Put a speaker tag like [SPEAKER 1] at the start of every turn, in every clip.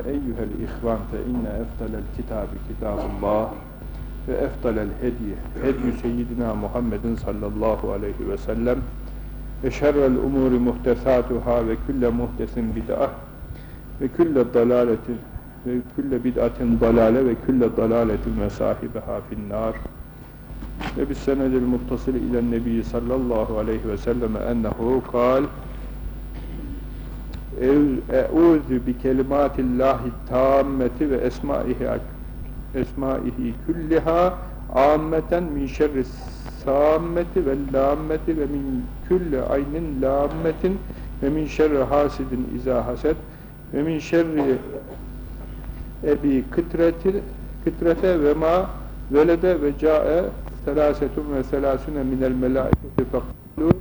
[SPEAKER 1] eyyuhel ihvan fe inne eftalel kitabi kitabullah ve eftalel hediye hedyu seyyidina Muhammedin sallallahu aleyhi ve sellem ve şerrel umuri muhtesatuhâ ve külle muhtesin bid'ah ve külle dalaletin ve külle bid'atin dalale ve külle dalaletin ve sahibiha finnâr. Ve bis senedil muttasil ilen nebi sallallahu aleyhi ve selleme ennehu kal Eûzü bi kelimatillahi tammeti ve esmaihi esmaihi külliha ammeten min şerri sâmmeti ve lâmmeti ve min külli aynin lâmmetin ve min şerri hasidin izâ haset ve min şerri ebi kıtreti kıtrete ve ma velede ve câe selâsetun ve selâsüne minel melâiketi fekûlû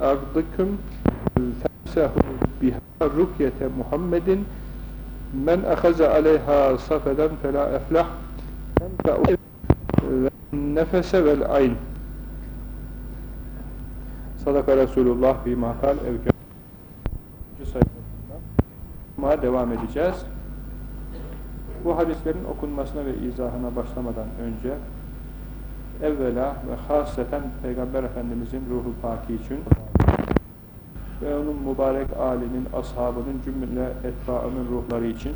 [SPEAKER 1] ardıküm biha rukyete Muhammedin men ehaze aleyha safeden felâ eflah ve nefese vel ayn Sadaka Resulullah bir makal evkâ sayfasından devam edeceğiz. Bu hadislerin okunmasına ve izahına başlamadan önce evvela ve hasreten Peygamber Efendimizin ruhu paki için ve onun mübarek âlinin, ashabının cümle etbaının ruhları için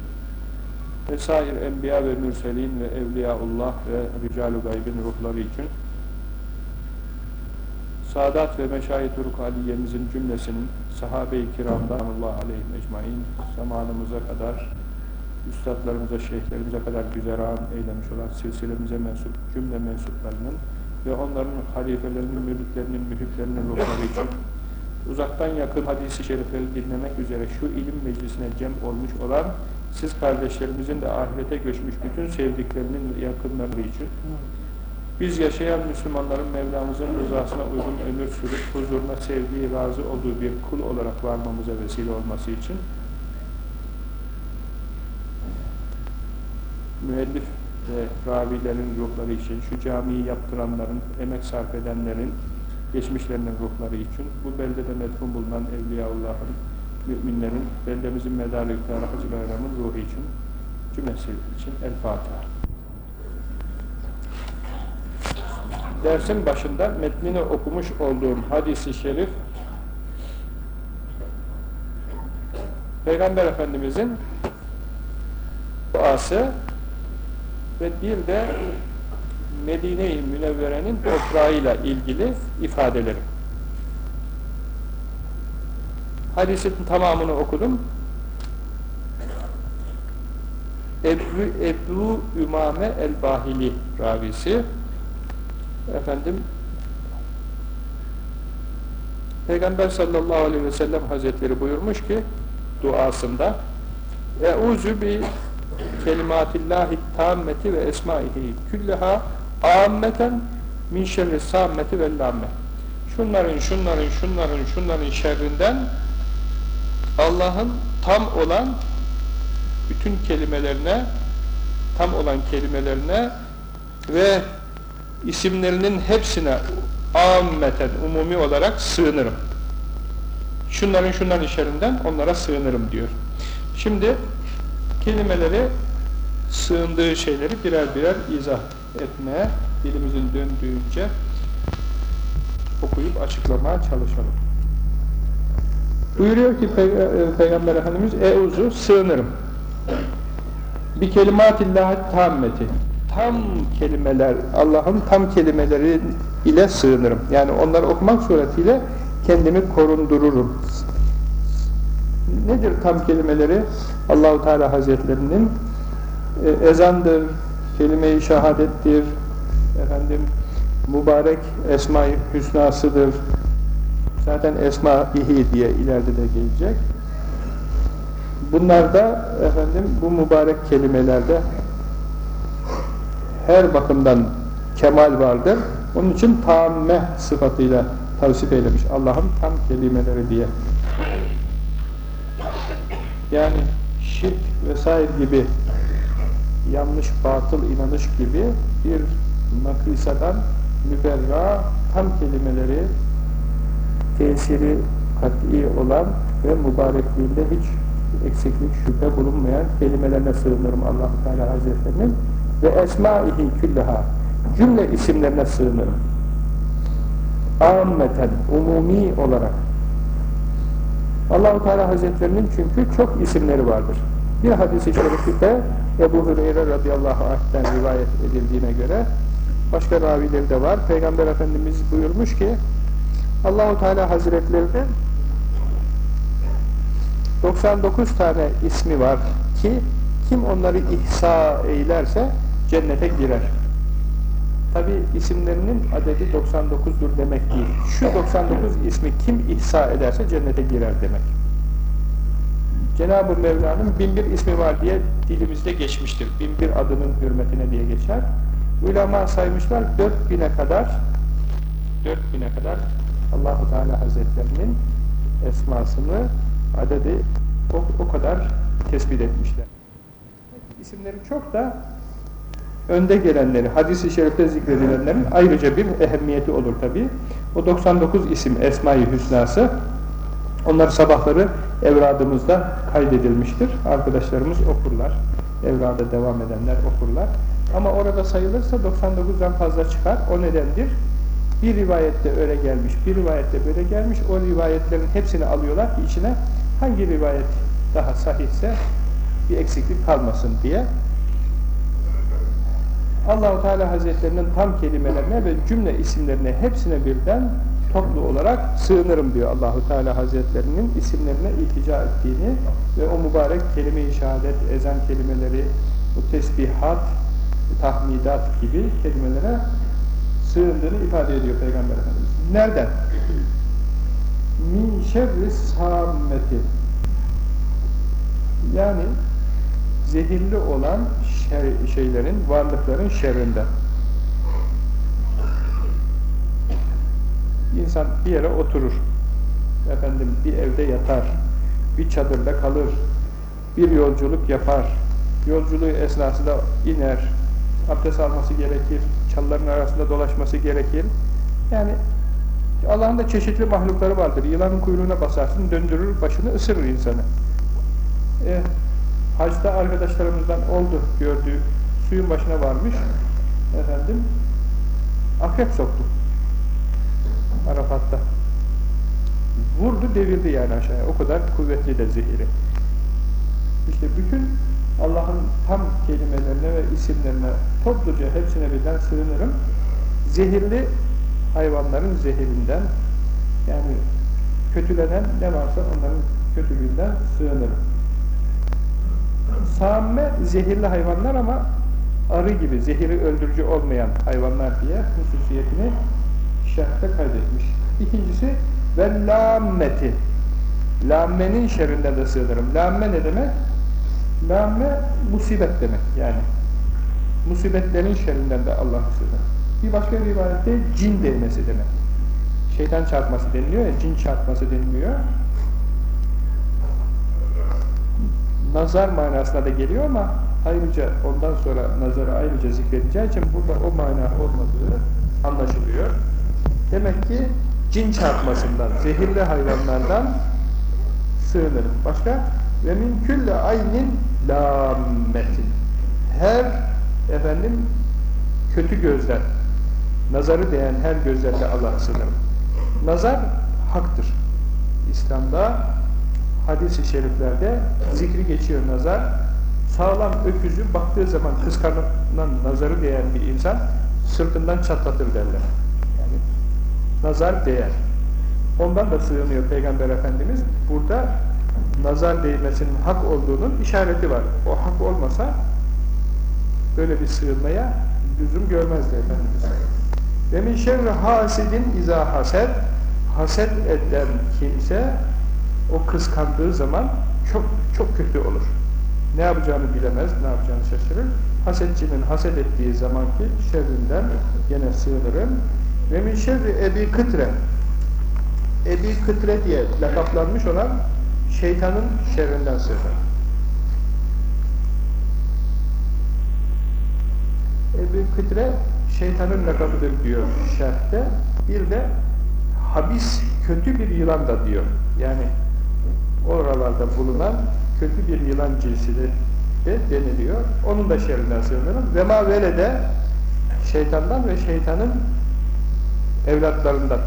[SPEAKER 1] vesair enbiya ve mürselin ve evliyaullah ve rical-u gaybin ruhları için Sadat ve Meşayih Turuk Aliye'mizin cümlesinin sahabe-i kiramdan Allah aleyhim ecmain zamanımıza kadar üstadlarımıza, şeyhlerimize kadar güzeran eylemiş olan silsilemize mensup cümle mensuplarının ve onların halifelerinin, müritlerinin, mühiplerinin ruhları için uzaktan yakın hadisi şerifleri dinlemek üzere şu ilim meclisine cem olmuş olan siz kardeşlerimizin de ahirete göçmüş bütün sevdiklerinin yakınları için biz yaşayan Müslümanların Mevlamızın rızasına uygun ömür sürüp huzuruna sevdiği, razı olduğu bir kul olarak varmamıza vesile olması için müellif ve ravilerin ruhları için, şu camiyi yaptıranların, emek sarf edenlerin, geçmişlerinin ruhları için, bu beldede medfun bulunan Evliyaullah'ın, müminlerin, beldemizin medarı yüklü Hacı Bayram'ın ruhu için, cümlesi için El Fatiha. Dersin başında metnini okumuş olduğum hadisi şerif Peygamber Efendimizin duası ve bir de Medine-i Münevvere'nin toprağıyla ilgili ifadeleri. Hadisin tamamını okudum. Ebu, Ebu Ümame el-Bahili ravisi efendim Peygamber sallallahu aleyhi ve sellem hazretleri buyurmuş ki duasında Eûzü bi kelimatillahi tammeti ve esmaihi külleha ammeten min şerri sammeti ve lamme şunların, şunların, şunların, şunların şerrinden Allah'ın tam olan bütün kelimelerine tam olan kelimelerine ve isimlerinin hepsine ammeten, umumi olarak sığınırım. Şunların şunların şerrinden onlara sığınırım diyor. Şimdi kelimeleri sığındığı şeyleri birer birer izah etmeye dilimizin döndüğünce okuyup açıklamaya çalışalım. Buyuruyor ki Pey Peygamber Efendimiz Euzu sığınırım. Bir kelimatillahi tammeti tam kelimeler, Allah'ın tam kelimeleri ile sığınırım. Yani onları okumak suretiyle kendimi korundururum. Nedir tam kelimeleri? Allahu Teala Hazretlerinin e, ezandır, kelime-i şehadettir, efendim mübarek esma-i hüsnasıdır. Zaten esma-ihi diye ileride de gelecek. Bunlar da efendim bu mübarek kelimelerde her bakımdan kemal vardır. Onun için tamme sıfatıyla tavsif eylemiş. Allah'ın tam kelimeleri diye. Yani şirk vesaire gibi yanlış, batıl inanış gibi bir nakısadan müberra tam kelimeleri tesiri kat'i olan ve mübarekliğinde hiç eksiklik, şüphe bulunmayan kelimelerine sığınırım allah Teala Hazretlerinin ve esmaihi küllaha cümle isimlerine sığınırım. Ammeten, umumi olarak. Allahu Teala Hazretlerinin çünkü çok isimleri vardır. Bir hadis-i şerifte Ebu Hureyre radıyallahu anh'ten rivayet edildiğine göre başka ravileri de var. Peygamber Efendimiz buyurmuş ki Allahu Teala Hazretlerinin 99 tane ismi var ki kim onları ihsa eylerse cennete girer. Tabi isimlerinin adedi 99'dur demek değil. Şu 99 ismi kim ihsa ederse cennete girer demek. Cenab-ı Mevla'nın binbir ismi var diye dilimizde geçmiştir. Binbir adının hürmetine diye geçer. Ulema saymışlar 4000'e kadar 4000'e kadar Allahu Teala Hazretlerinin esmasını adedi o, o kadar tespit etmişler. İsimleri çok da önde gelenleri, hadis-i şerifte zikredilenlerin ayrıca bir ehemmiyeti olur tabi. O 99 isim Esma-i Hüsna'sı onları sabahları evradımızda kaydedilmiştir. Arkadaşlarımız okurlar. Evrada devam edenler okurlar. Ama orada sayılırsa 99'dan fazla çıkar. O nedendir? Bir rivayette öyle gelmiş, bir rivayette böyle gelmiş. O rivayetlerin hepsini alıyorlar ki içine hangi rivayet daha sahihse bir eksiklik kalmasın diye Allahu Teala Hazretlerinin tam kelimelerine ve cümle isimlerine hepsine birden toplu olarak sığınırım diyor Allahu Teala Hazretlerinin isimlerine iltica ettiğini ve o mübarek kelime-i şehadet, ezan kelimeleri, bu tesbihat, tahmidat gibi kelimelere sığındığını ifade ediyor Peygamber Efendimiz. Nereden? Min şerri sammeti yani zehirli olan şer, şeylerin, varlıkların şerrinden. İnsan bir yere oturur, efendim bir evde yatar, bir çadırda kalır, bir yolculuk yapar, yolculuğu esnasında iner, abdest alması gerekir, çalıların arasında dolaşması gerekir. Yani Allah'ın da çeşitli mahlukları vardır. Yılanın kuyruğuna basarsın, döndürür, başını ısırır insanı. E, hacda arkadaşlarımızdan oldu gördüğü suyun başına varmış efendim akrep soktu Arafat'ta. Vurdu devirdi yani aşağıya. O kadar kuvvetli de zehiri. İşte bütün Allah'ın tam kelimelerine ve isimlerine topluca hepsine birden sığınırım. Zehirli hayvanların zehirinden yani kötülenen ne varsa onların kötülüğünden sığınırım. Samme zehirli hayvanlar ama arı gibi zehiri öldürücü olmayan hayvanlar diye hususiyetini şerhte kaydetmiş. İkincisi ve lammeti. Lammenin şerrinden de sığınırım. Lamme ne demek? Lamme musibet demek yani. Musibetlerin şerrinden de Allah'ı sığınırım. Bir başka rivayette cin değmesi demek. Şeytan çarpması deniliyor ya, cin çarpması deniliyor. nazar manasına da geliyor ama ayrıca ondan sonra nazarı ayrıca zikredeceği için burada o mana olmadığı anlaşılıyor. Demek ki cin çarpmasından, zehirli hayvanlardan sığınırım. Başka? Ve min külle aynin lammetin. Her efendim kötü gözler, nazarı değen her gözlerle Allah'a sığınırım. Nazar haktır. İslam'da hadis-i şeriflerde zikri geçiyor nazar. Sağlam öküzü baktığı zaman kıskanan nazarı değer bir insan sırtından çatlatır derler. Nazar değer. Ondan da sığınıyor Peygamber Efendimiz. Burada nazar değmesinin hak olduğunun işareti var. O hak olmasa böyle bir sığınmaya lüzum görmezdi Efendimiz. Ve min şerri hasidin izâ haset haset eden kimse o kıskandığı zaman çok çok kötü olur. Ne yapacağını bilemez, ne yapacağını şaşırır. Hasetçinin haset ettiği zamanki şerrinden gene sığınırım. Ve min şerri Ebi Kıtre Ebi Kıtre diye lakaplanmış olan şeytanın şerrinden sığınırım. Ebi Kıtre şeytanın lakabıdır diyor şerhte. Bir de habis kötü bir yılan da diyor. Yani oralarda bulunan kötü bir yılan cinsidir de deniliyor. Onun da şerrinden sığınırım. Ve ma velede şeytandan ve şeytanın evlatlarından,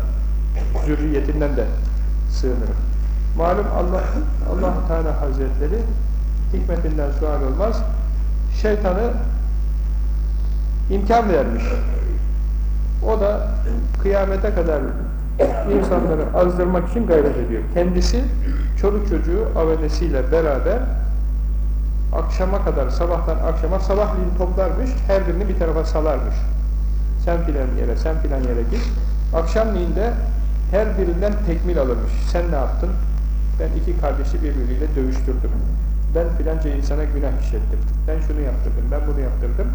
[SPEAKER 1] zürriyetinden de sığınırım. Malum Allah Allah Teala Hazretleri hikmetinden sual olmaz. Şeytanı imkan vermiş. O da kıyamete kadar insanları azdırmak için gayret ediyor. Kendisi çoluk çocuğu avelesiyle beraber akşama kadar, sabahtan akşama sabahleyin toplarmış, her birini bir tarafa salarmış. Sen filan yere, sen filan yere git. Akşamleyin de her birinden tekmil alırmış. Sen ne yaptın? Ben iki kardeşi birbiriyle dövüştürdüm. Ben filanca insana günah işlettim. Ben şunu yaptırdım, ben bunu yaptırdım.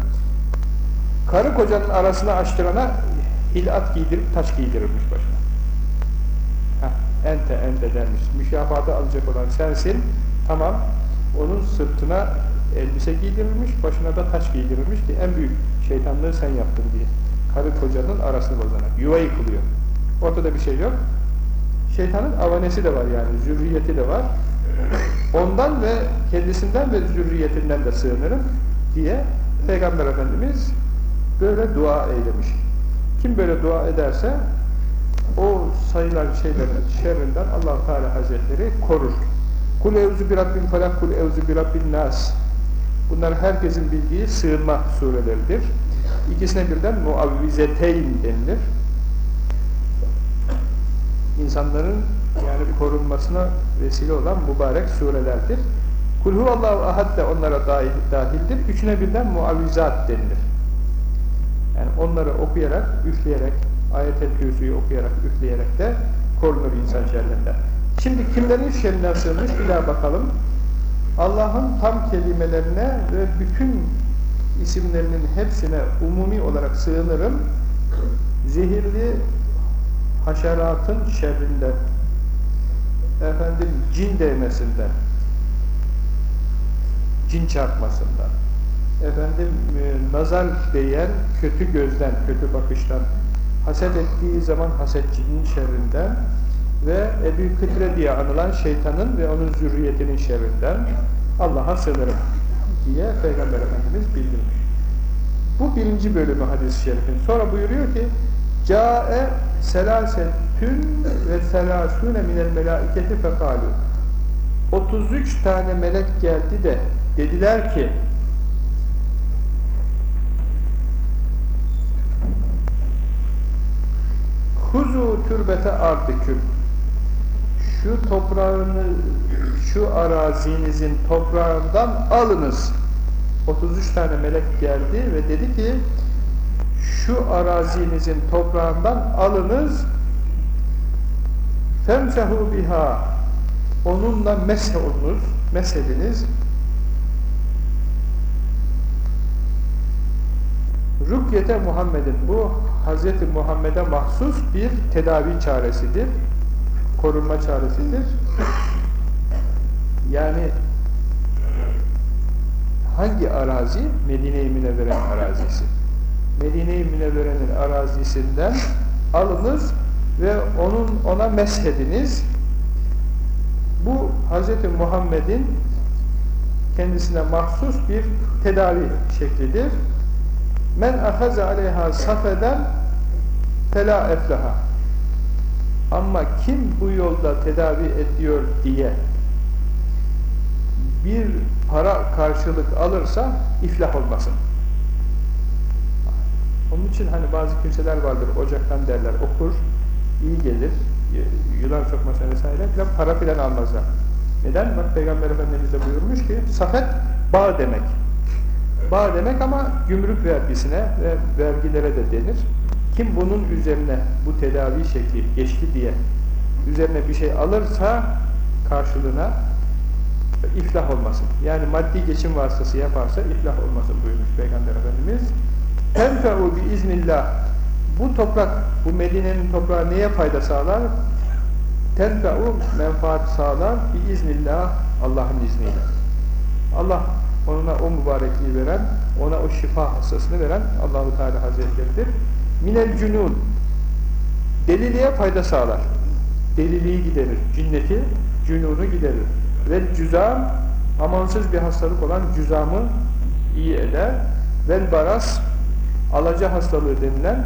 [SPEAKER 1] Karı kocanın arasına açtırana hilat giydirip taş giydirirmiş başına. Heh, ente ente dermiş. Mükafatı alacak olan sensin. Tamam. Onun sırtına elbise giydirilmiş, başına da taş giydirilmiş ki en büyük şeytanlığı sen yaptın diye. Karı kocanın arasını bozanak. Yuva yıkılıyor. Ortada bir şey yok. Şeytanın avanesi de var yani, zürriyeti de var. Ondan ve kendisinden ve zürriyetinden de sığınırım diye Peygamber Efendimiz böyle dua eylemiş. Kim böyle dua ederse o sayılan şeylerin şerrinden allah Teala Hazretleri korur. Kul evzu bir Rabbin felak, kul evzu bir Rabbin nas. Bunlar herkesin bildiği sığınma sureleridir. İkisine birden muavvizeteyn denilir. İnsanların yani korunmasına vesile olan mübarek surelerdir. Kul huvallahu ahad de onlara dahil, dahildir. Üçüne birden muavvizat denilir. Yani onları okuyarak, üfleyerek, ayet-el okuyarak, üfleyerek de korunur insan şerrinden. Şimdi kimlerin şerrinden sığınmış bir daha bakalım. Allah'ın tam kelimelerine ve bütün isimlerinin hepsine umumi olarak sığınırım. Zehirli haşeratın şerrinden, efendim cin değmesinden, cin çarpmasından, efendim e, nazar değen kötü gözden, kötü bakıştan, haset ettiği zaman hasetçinin şerrinden ve Ebu Kıtre diye anılan şeytanın ve onun zürriyetinin şerrinden Allah'a sığınırım diye Peygamber Efendimiz bildirmiş. Bu birinci bölümü hadis-i şerifin. Sonra buyuruyor ki Câe selâsetün ve selâsûne minel melâiketi fekâlû 33 tane melek geldi de dediler ki Huzu türbete ardiküm şu toprağını şu arazinizin toprağından alınız 33 tane melek geldi ve dedi ki şu arazinizin toprağından alınız femsehu biha onunla meshunuz meshediniz Rukyete Muhammed'in bu Hz. Muhammed'e mahsus bir tedavi çaresidir. Korunma çaresidir. Yani hangi arazi? Medine-i Münevvere'nin arazisi. Medine-i Münevvere'nin arazisinden alınız ve onun ona meshediniz. Bu Hz. Muhammed'in kendisine mahsus bir tedavi şeklidir. Men ahaze aleyha safeden fela eflaha. Ama kim bu yolda tedavi ediyor diye bir para karşılık alırsa iflah olmasın. Onun için hani bazı kimseler vardır, ocaktan derler, okur, iyi gelir, yılan sokmasına vesaire filan para filan almazlar. Neden? Bak Peygamber Efendimiz de buyurmuş ki, safet bağ demek. Bağ demek ama gümrük vergisine ve vergilere de denir. Kim bunun üzerine bu tedavi şekli geçti diye üzerine bir şey alırsa karşılığına iflah olmasın. Yani maddi geçim vasıtası yaparsa iflah olmasın buyurmuş Peygamber Efendimiz. Tenfe'u bi iznillah. Bu toprak, bu Medine'nin toprağı neye fayda sağlar? Tenfe'u menfaat sağlar bi iznillah Allah'ın izniyle. Allah ona o mübarekliği veren, ona o şifa hastasını veren Allahu Teala Hazretleri'dir. Minel cünun deliliğe fayda sağlar. Deliliği giderir. Cinneti, cünunu giderir. Ve cüzam amansız bir hastalık olan cüzamı iyi eder. Vel baras alaca hastalığı denilen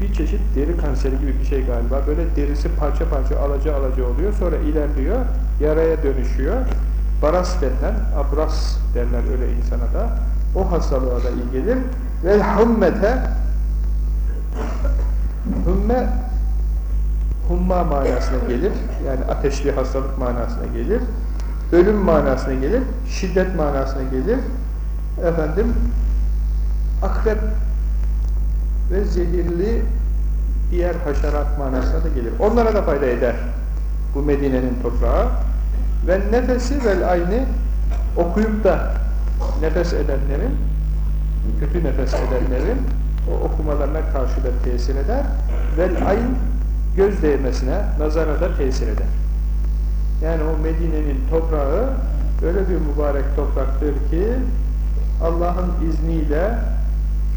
[SPEAKER 1] bir çeşit deri kanseri gibi bir şey galiba. Böyle derisi parça parça alaca alaca oluyor. Sonra ilerliyor. Yaraya dönüşüyor. Baras denilen, abras derler öyle insana da. O hastalığa da iyi gelir. Vel hummete humme humma manasına gelir. Yani ateşli hastalık manasına gelir. Ölüm manasına gelir. Şiddet manasına gelir. Efendim akrep ve zehirli diğer haşerat manasına da gelir. Onlara da fayda eder bu Medine'nin toprağı. Ve nefesi vel ayni okuyup da nefes edenlerin, kötü nefes edenlerin o okumalarına karşı da tesir eder. Vel ayn göz değmesine, nazara da tesir eder. Yani o Medine'nin toprağı öyle bir mübarek topraktır ki Allah'ın izniyle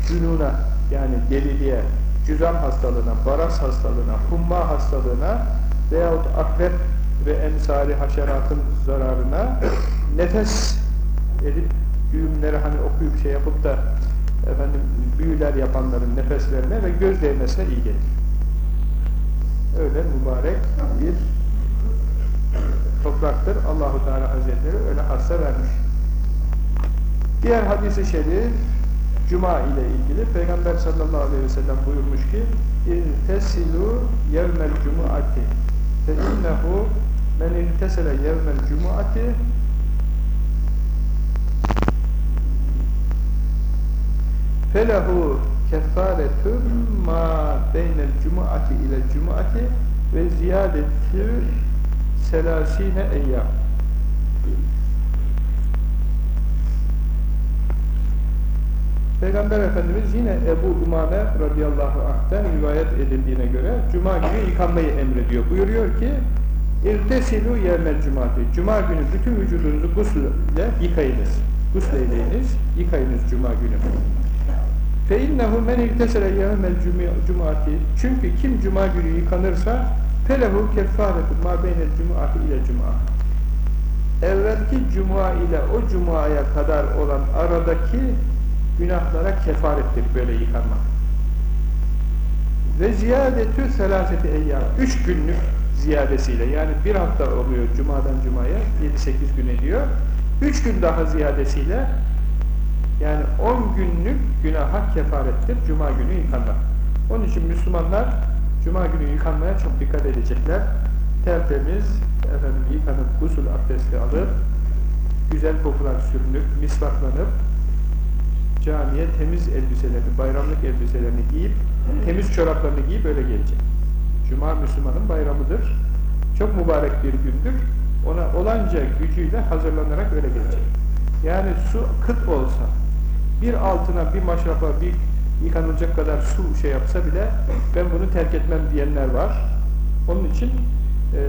[SPEAKER 1] cünuna yani deliliğe, cüzam hastalığına, baras hastalığına, humma hastalığına veyahut akrep ve emsali haşeratın zararına nefes edip düğümleri hani okuyup şey yapıp da efendim büyüler yapanların nefeslerine ve göz değmesine iyi gelir. Öyle mübarek bir topraktır. Allahu Teala Hazretleri öyle hassa vermiş. Diğer hadisi şerif Cuma ile ilgili Peygamber sallallahu aleyhi ve sellem buyurmuş ki İrtesilu yevmel cumuati fe innehu men irtesele yevmel cumuati felehu kefaretun ma beynel cumuati ile cumuati ve ziyadetü selasine eyyam Peygamber Efendimiz yine Ebu Umame radıyallahu anh'ten rivayet edildiğine göre Cuma günü yıkanmayı emrediyor. Buyuruyor ki İrtesilu yevmel cumati. Cuma günü bütün vücudunuzu gusle yıkayınız. Gusleyiniz, yıkayınız Cuma günü. İnnehu men irtesele yevmel cumati. Çünkü kim Cuma günü yıkanırsa felehu kefaretu ma beynel cumati ile cuma. Evvelki Cuma ile o Cuma'ya kadar olan aradaki günahlara kefarettir böyle yıkanmak. Ve ziyadetü selaseti eyyam. Üç günlük ziyadesiyle yani bir hafta oluyor cumadan cumaya 7-8 gün ediyor. Üç gün daha ziyadesiyle yani 10 günlük günaha kefarettir cuma günü yıkanmak. Onun için Müslümanlar cuma günü yıkanmaya çok dikkat edecekler. Tertemiz efendim yıkanıp gusül abdesti alıp güzel kokular sürünüp misvaklanıp camiye temiz elbiselerini, bayramlık elbiselerini giyip, temiz çoraplarını giyip öyle gelecek. Cuma Müslümanın bayramıdır. Çok mübarek bir gündür. Ona olanca gücüyle hazırlanarak öyle gelecek. Yani su kıt olsa, bir altına, bir maşrafa, bir yıkanılacak kadar su şey yapsa bile ben bunu terk etmem diyenler var. Onun için e,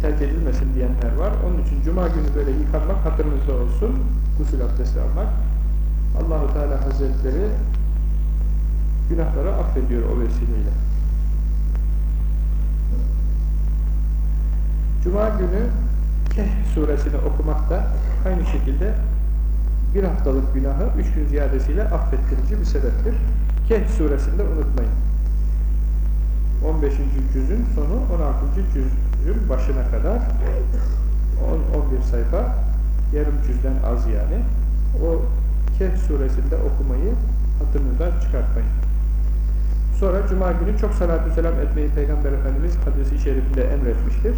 [SPEAKER 1] terk edilmesin diyenler var. Onun için Cuma günü böyle yıkanmak hatırınızda olsun. Gusül abdesti almak. Allahu Teala Hazretleri günahları affediyor o vesileyle. Cuma günü Kehf suresini okumak da aynı şekilde bir haftalık günahı üç gün ziyadesiyle affettirici bir sebeptir. Kehf suresinde unutmayın. 15. cüzün sonu 16. cüzün başına kadar 10-11 sayfa yarım cüzden az yani. O Kehf suresinde okumayı hatırınızdan çıkartmayın. Sonra Cuma günü çok salatü selam etmeyi Peygamber Efendimiz hadisi şerifinde emretmiştir.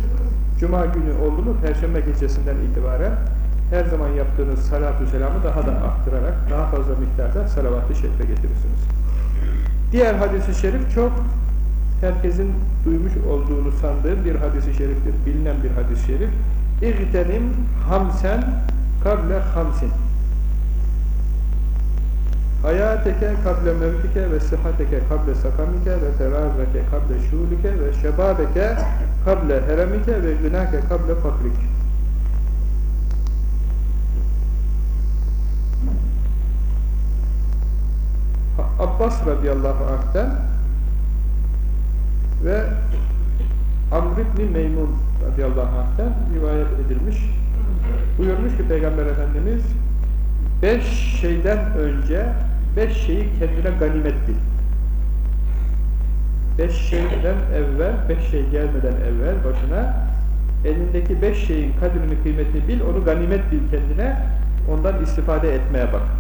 [SPEAKER 1] Cuma günü oldu mu Perşembe gecesinden itibaren her zaman yaptığınız salatü selamı daha da arttırarak daha fazla miktarda salavat-ı şerife getirirsiniz. Diğer hadisi şerif çok herkesin duymuş olduğunu sandığım bir hadisi şeriftir. Bilinen bir hadis-i şerif. İğtenim hamsen kable hamsin. Hayateke kable mevtike ve sıhhateke kable sakamike ve terazeke kable şulike ve şebabeke kable heremike ve günake kable fakrik. Abbas radıyallahu anh'ten ve Amr ibn Meymun radıyallahu anh'ten rivayet edilmiş. Buyurmuş ki Peygamber Efendimiz beş şeyden önce beş şeyi kendine ganimet bil. Beş şeyden evvel, beş şey gelmeden evvel başına elindeki beş şeyin kadrini kıymetini bil, onu ganimet bil kendine, ondan istifade etmeye bak.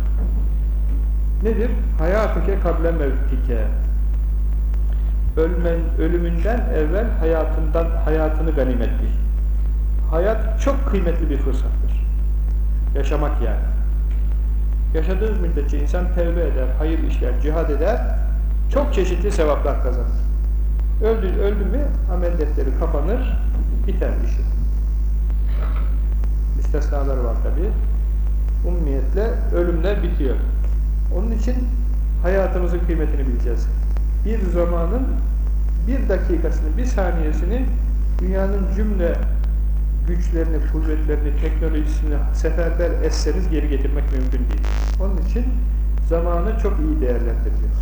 [SPEAKER 1] Nedir? Hayatike kable mevtike. Ölmen, ölümünden evvel hayatından hayatını ganimet bil. Hayat çok kıymetli bir fırsattır. Yaşamak yani. Yaşadığınız müddetçe insan tevbe eder, hayır işler, cihad eder, çok çeşitli sevaplar kazanır. Öldü, öldü mü amel defteri kapanır, biter işi. İstisnaları var tabi. Ummiyetle ölümler bitiyor. Onun için hayatımızın kıymetini bileceğiz. Bir zamanın bir dakikasını, bir saniyesini dünyanın cümle güçlerini, kuvvetlerini, teknolojisini seferber etseniz geri getirmek mümkün değil. Onun için zamanı çok iyi değerlendireceğiz.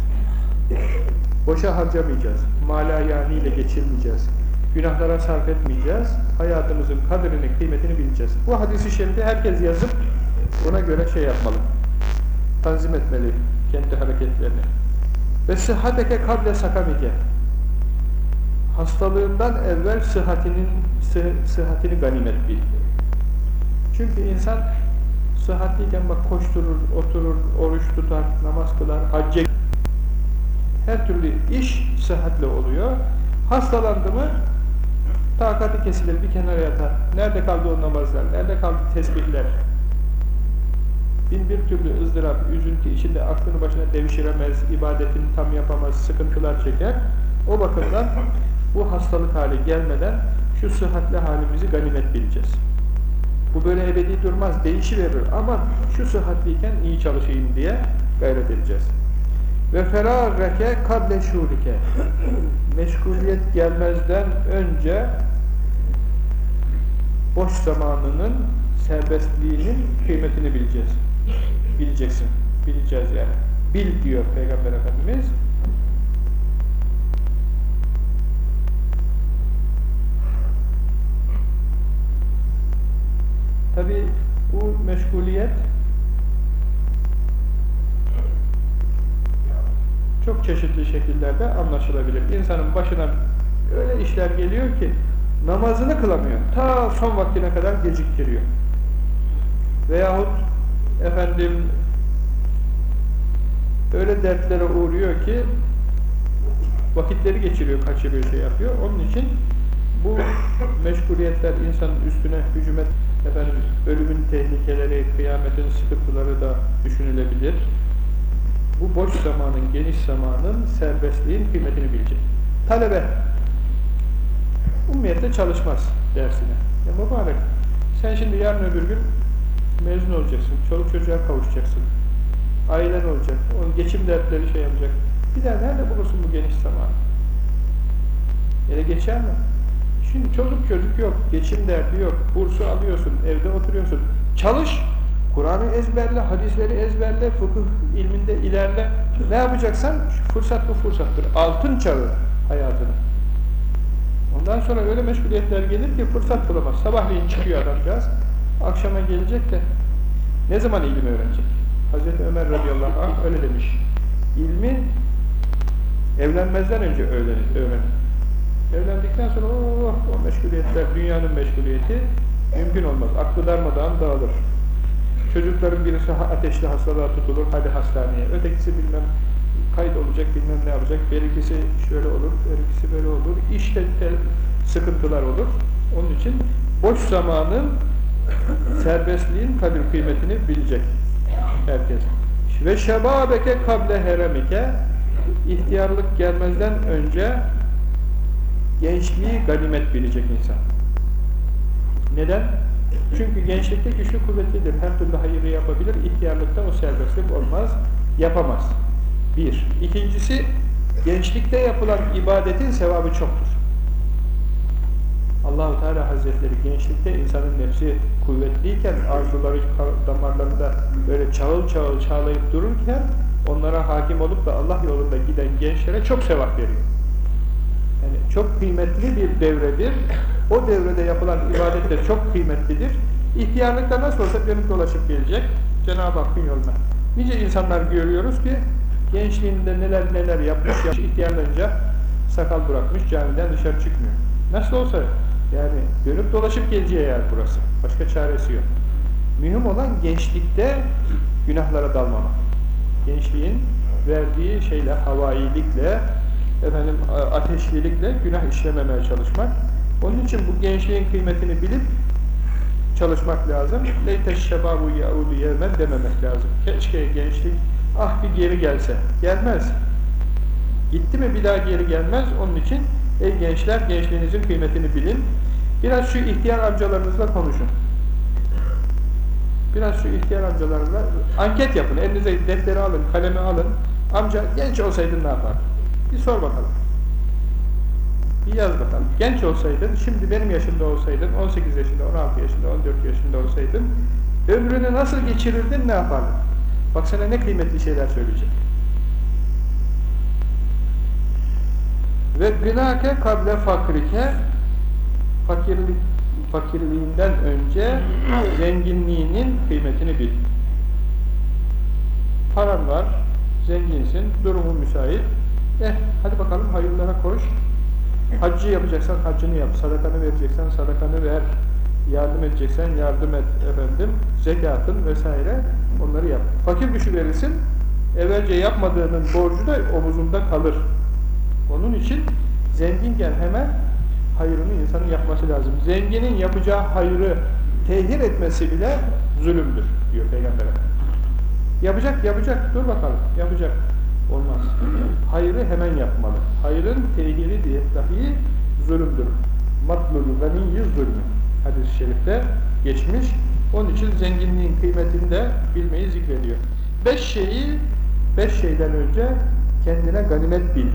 [SPEAKER 1] Boşa harcamayacağız. Malayani ile geçirmeyeceğiz. Günahlara sarf etmeyeceğiz. Hayatımızın kadrini, kıymetini bileceğiz. Bu hadisi şerifi herkes yazıp ona göre şey yapmalı. Tanzim etmeli kendi hareketlerini. Ve sıhhateke kable sakamike. Hastalığından evvel sıhhatinin sıhhatini ganimet bil. Çünkü insan sıhhatliyken bak koşturur, oturur, oruç tutar, namaz kılar, hacca her türlü iş sıhhatle oluyor. Hastalandı mı takati kesilir, bir kenara yatar. Nerede kaldı o namazlar, nerede kaldı tesbihler? Bin bir türlü ızdırap, üzüntü içinde aklını başına devşiremez, ibadetini tam yapamaz, sıkıntılar çeker. O bakımdan bu hastalık hali gelmeden şu sıhhatli halimizi ganimet bileceğiz. Bu böyle ebedi durmaz, değişiverir ama şu sıhhatliyken iyi çalışayım diye gayret edeceğiz. Ve ferareke kable şurike meşguliyet gelmezden önce boş zamanının serbestliğinin kıymetini bileceğiz. Bileceksin. Bileceğiz yani. Bil diyor Peygamber Efendimiz. Tabi bu meşguliyet çok çeşitli şekillerde anlaşılabilir. İnsanın başına öyle işler geliyor ki namazını kılamıyor. Ta son vaktine kadar geciktiriyor. Veyahut efendim öyle dertlere uğruyor ki vakitleri geçiriyor, kaçırıyor, şey yapıyor. Onun için bu meşguliyetler insanın üstüne hücum et, efendim, ölümün tehlikeleri, kıyametin sıkıntıları da düşünülebilir. Bu boş zamanın, geniş zamanın, serbestliğin kıymetini bilecek. Talebe, ummiyette çalışmaz dersine. Ya mübarek, sen şimdi yarın öbür gün mezun olacaksın, çoluk çocuğa kavuşacaksın, ailen olacak, onun geçim dertleri şey yapacak. Bir daha nerede bulursun bu geniş zamanı? Ele geçer mi? Şimdi çocuk çocuk yok, geçim derdi yok, bursu alıyorsun, evde oturuyorsun. Çalış, Kur'an'ı ezberle, hadisleri ezberle, fıkıh ilminde ilerle. Ne yapacaksan fırsat bu fırsattır. Altın çağı hayatını. Ondan sonra öyle meşguliyetler gelir ki fırsat bulamaz. Sabahleyin çıkıyor adamcağız, akşama gelecek de ne zaman ilim öğrenecek? Hazreti Ömer radıyallahu anh öyle demiş. İlmi evlenmezden önce öğrenin. Evlendikten sonra oh, o meşguliyetler, dünyanın meşguliyeti mümkün olmaz. Aklı darmadağın dağılır. Çocukların birisi ateşli hastalığa tutulur, hadi hastaneye. Ötekisi bilmem kayıt olacak, bilmem ne yapacak. Birikisi şöyle olur, birikisi böyle olur. İşte sıkıntılar olur. Onun için boş zamanın serbestliğin kadir kıymetini bilecek herkes. Ve şebabeke kable heremike ihtiyarlık gelmezden önce gençliği ganimet bilecek insan. Neden? Çünkü gençlikte güçlü kuvvetlidir. Her türlü hayırı yapabilir. İhtiyarlıkta o serbestlik olmaz. Yapamaz. Bir. İkincisi, gençlikte yapılan ibadetin sevabı çoktur. Allahu Teala Hazretleri gençlikte insanın nefsi kuvvetliyken, arzuları damarlarında böyle çağıl çağıl çağlayıp dururken onlara hakim olup da Allah yolunda giden gençlere çok sevap veriyor. Yani çok kıymetli bir devredir. O devrede yapılan ibadet de çok kıymetlidir. İhtiyarlıkta nasıl olsa dönüp dolaşıp gelecek Cenab-ı Hakk'ın yoluna. Nice insanlar görüyoruz ki gençliğinde neler neler yapmış, yapmış ihtiyarlanınca sakal bırakmış, camiden dışarı çıkmıyor. Nasıl olsa yani dönüp dolaşıp geleceği yer burası. Başka çaresi yok. Mühim olan gençlikte günahlara dalmamak. Gençliğin verdiği şeyle, havailikle, efendim ateşlilikle günah işlememeye çalışmak. Onun için bu gençliğin kıymetini bilip çalışmak lazım. Leyte şebabu yaudu yevmen dememek lazım. Keşke gençlik ah bir geri gelse. Gelmez. Gitti mi bir daha geri gelmez. Onun için ey gençler gençliğinizin kıymetini bilin. Biraz şu ihtiyar amcalarınızla konuşun. Biraz şu ihtiyar amcalarla anket yapın. Elinize defteri alın, kalemi alın. Amca genç olsaydın ne yapardın? Bir sor bakalım. Bir yaz bakalım. Genç olsaydın, şimdi benim yaşımda olsaydın, 18 yaşında, 16 yaşında, 14 yaşında olsaydın, ömrünü nasıl geçirirdin, ne yapardın? Bak sana ne kıymetli şeyler söyleyecek. Ve gınake kable fakrike fakirlik fakirliğinden önce zenginliğinin kıymetini bil. Paran var, zenginsin, durumun müsait. Eh, hadi bakalım hayırlara koş. Haccı yapacaksan haccını yap, sadakanı vereceksen sadakanı ver, yardım edeceksen yardım et efendim, zekatın vesaire onları yap. Fakir düşüverirsin, evvelce yapmadığının borcu da omuzunda kalır. Onun için zenginken hemen hayrını insanın yapması lazım. Zenginin yapacağı hayrı tehir etmesi bile zulümdür diyor Peygamber. Yapacak, yapacak, dur bakalım, yapacak. Olmaz. Hayrı hemen yapmalı. Hayrın tehiri diye dahi zulümdür. Matlulu ganiyyi zulmü. Hadis-i şerifte geçmiş. Onun için zenginliğin kıymetini de bilmeyi zikrediyor. Beş şeyi, beş şeyden önce kendine ganimet bil.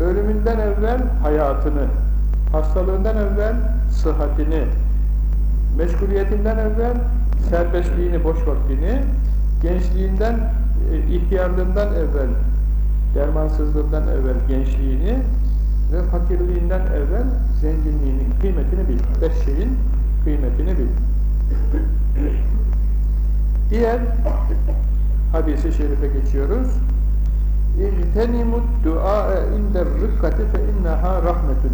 [SPEAKER 1] Ölümünden evvel hayatını, hastalığından evvel sıhhatini, meşguliyetinden evvel serbestliğini, boş vaktini, gençliğinden, e, ihtiyarlığından evvel, dermansızlığından evvel gençliğini ve fakirliğinden evvel zenginliğinin kıymetini bil. Beş şeyin kıymetini bil. Diğer hadisi şerife geçiyoruz. Du'a inde rıkkati fe inneha rahmetun.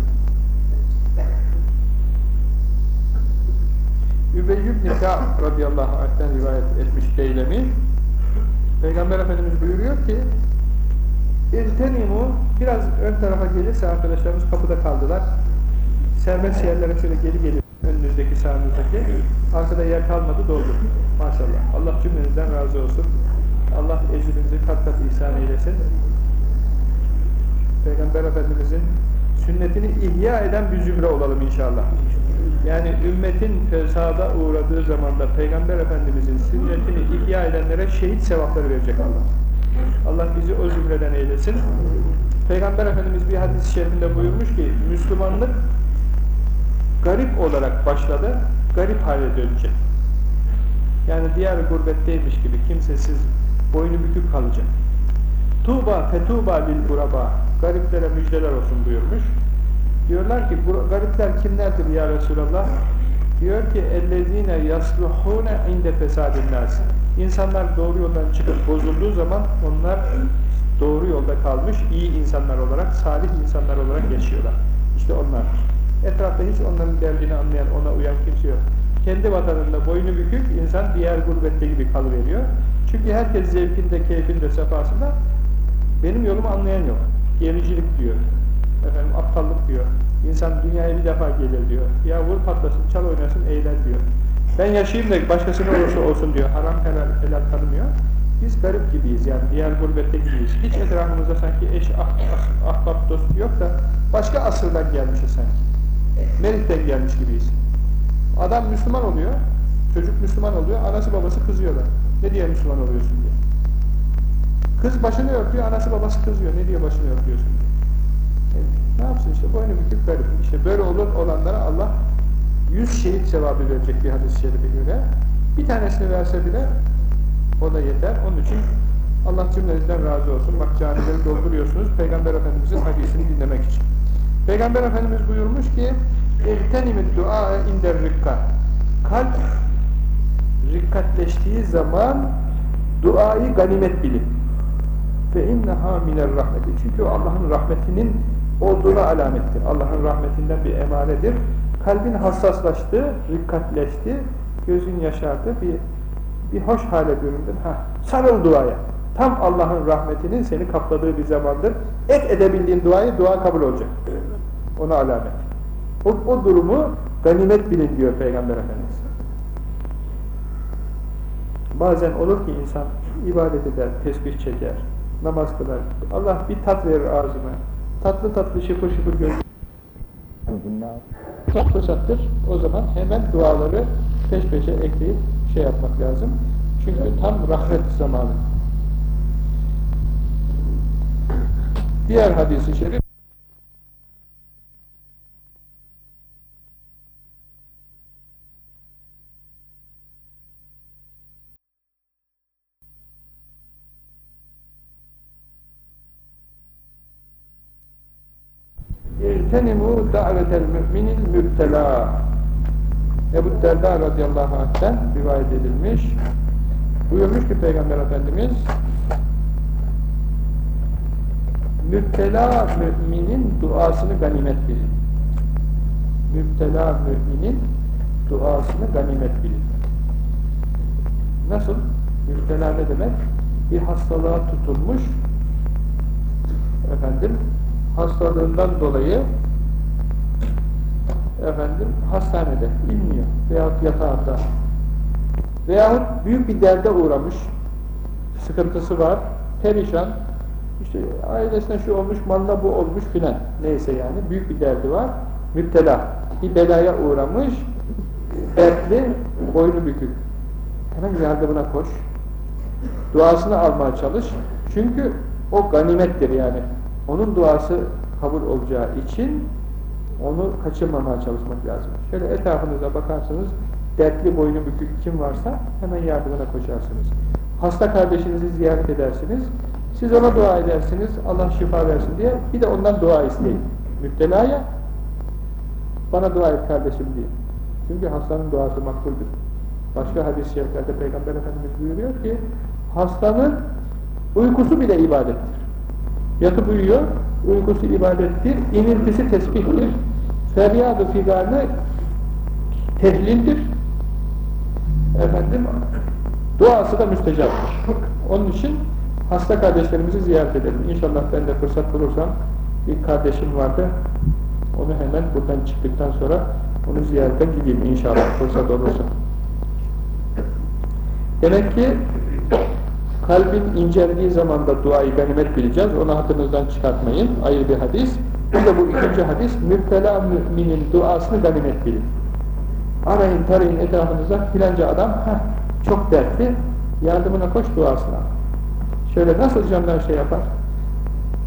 [SPEAKER 1] Übey ibn Ka'b radıyallahu anh'ten rivayet etmiş Deylemi. Peygamber Efendimiz buyuruyor ki İrtenimu biraz ön tarafa gelirse arkadaşlarımız kapıda kaldılar. Serbest yerlere şöyle geri gelip önünüzdeki sağınızdaki arkada yer kalmadı doldu. Maşallah. Allah cümlenizden razı olsun. Allah ecrinizi kat kat ihsan eylesin. Peygamber Efendimizin sünnetini ihya eden bir zümre olalım inşallah. Yani ümmetin fesada uğradığı zamanda Peygamber Efendimizin sünnetini ihya edenlere şehit sevapları verecek Allah. Allah bizi o zümreden eylesin. Peygamber Efendimiz bir hadis-i şerifinde buyurmuş ki Müslümanlık garip olarak başladı, garip hale dönecek. Yani diğer gurbetteymiş gibi kimsesiz, boynu bükük kalacak. Tuğba fetuba lil guraba gariplere müjdeler olsun buyurmuş. Diyorlar ki garipler kimlerdir ya Resulallah? Diyor ki ellezine yasluhune inde fesadin nas. İnsanlar doğru yoldan çıkıp bozulduğu zaman onlar doğru yolda kalmış iyi insanlar olarak, salih insanlar olarak yaşıyorlar. İşte onlardır. Etrafta hiç onların derdini anlayan, ona uyan kimse yok. Kendi vatanında boynu bükük insan diğer gurbette gibi kalıveriyor. Çünkü herkes zevkinde, keyfinde, sefasında benim yolumu anlayan yok. Gericilik diyor. Efendim aptallık diyor. İnsan dünyaya bir defa gelir diyor. Ya vur patlasın, çal oynasın, eğlen diyor. Ben yaşayayım da başkasına olursa olsun diyor. Haram helal, helal tanımıyor. Biz garip gibiyiz yani diğer gurbette gibiyiz. Hiç etrafımızda sanki eş, ah, ah, ahbap, dost yok da başka asırdan gelmişiz sanki. Merih'ten gelmiş gibiyiz. Adam Müslüman oluyor, çocuk Müslüman oluyor, anası babası kızıyorlar. Ne diye Müslüman oluyorsun diye. Kız başını örtüyor, anası babası kızıyor. Ne diye başını örtüyorsun diye. E, ne yapsın işte boynu bükük garip. İşte böyle olur olanlara Allah yüz şehit sevabı verecek bir hadis-i şerife göre. Bir tanesini verse bile o da yeter. Onun için Allah cümlenizden razı olsun. Bak camileri dolduruyorsunuz Peygamber Efendimizin hadisini dinlemek için. Peygamber Efendimiz buyurmuş ki اِغْتَنِمِ dua inder rikka Kalp rikkatleştiği zaman duayı ganimet bilin. Fe inneha minel rahmeti. Çünkü Allah'ın rahmetinin olduğuna alamettir. Allah'ın rahmetinden bir emaredir. Kalbin hassaslaştı, rikkatleşti, gözün yaşardı, bir bir hoş hale büründün. Ha, sarıl duaya. Tam Allah'ın rahmetinin seni kapladığı bir zamandır. Et edebildiğin duayı dua kabul olacak. Ona alamet. O, o durumu ganimet bilin diyor Peygamber Efendimiz. Bazen olur ki insan ibadet eder, tesbih çeker, namaz kılar. Allah bir tat verir ağzına. Tatlı tatlı şıpır şıpır görür. Çok fırsattır. O zaman hemen duaları peş peşe ekleyip şey yapmak lazım. Çünkü tam rahmet zamanı. Diğer hadisi şerif Derda radıyallahu anh'ten rivayet edilmiş. Buyurmuş ki Peygamber Efendimiz Müptela müminin duasını ganimet bilin. Müptela müminin duasını ganimet bilin. Nasıl? Müptela ne demek? Bir hastalığa tutulmuş efendim hastalığından dolayı efendim hastanede inmiyor veyahut yatağında. Veyahut büyük bir derde uğramış sıkıntısı var perişan işte ailesine şu olmuş malına bu olmuş filan. Neyse yani büyük bir derdi var müptela. Bir belaya uğramış dertli boynu bükük. Hemen yardımına koş duasını almaya çalış. Çünkü o ganimettir yani. Onun duası kabul olacağı için onu kaçırmamaya çalışmak lazım. Şöyle etrafınıza bakarsınız, dertli boynu bükük kim varsa hemen yardımına koşarsınız. Hasta kardeşinizi ziyaret edersiniz, siz ona dua edersiniz, Allah şifa versin diye, bir de ondan dua isteyin. Müptelaya, bana dua et kardeşim diye. Çünkü hastanın duası makbuldür. Başka hadis-i şeriflerde Peygamber Efendimiz buyuruyor ki, hastanın uykusu bile ibadettir. Yatıp uyuyor, uykusu ibadettir, iniltisi tesbihtir, feryadı figanı tehlildir, efendim, duası da müstecaptır. Onun için hasta kardeşlerimizi ziyaret edelim. İnşallah ben de fırsat bulursam, bir kardeşim vardı, onu hemen buradan çıktıktan sonra onu ziyarete gideyim inşallah fırsat olursa. Demek ki kalbin inceldiği zaman da duayı ganimet bileceğiz. Onu hatırınızdan çıkartmayın. Ayrı bir hadis. Bir de bu ikinci hadis. Müptela müminin duasını ganimet bilin. Arayın tarayın etrafınızda filanca adam heh, çok dertli. Yardımına koş duasına. Şöyle nasıl candan şey yapar?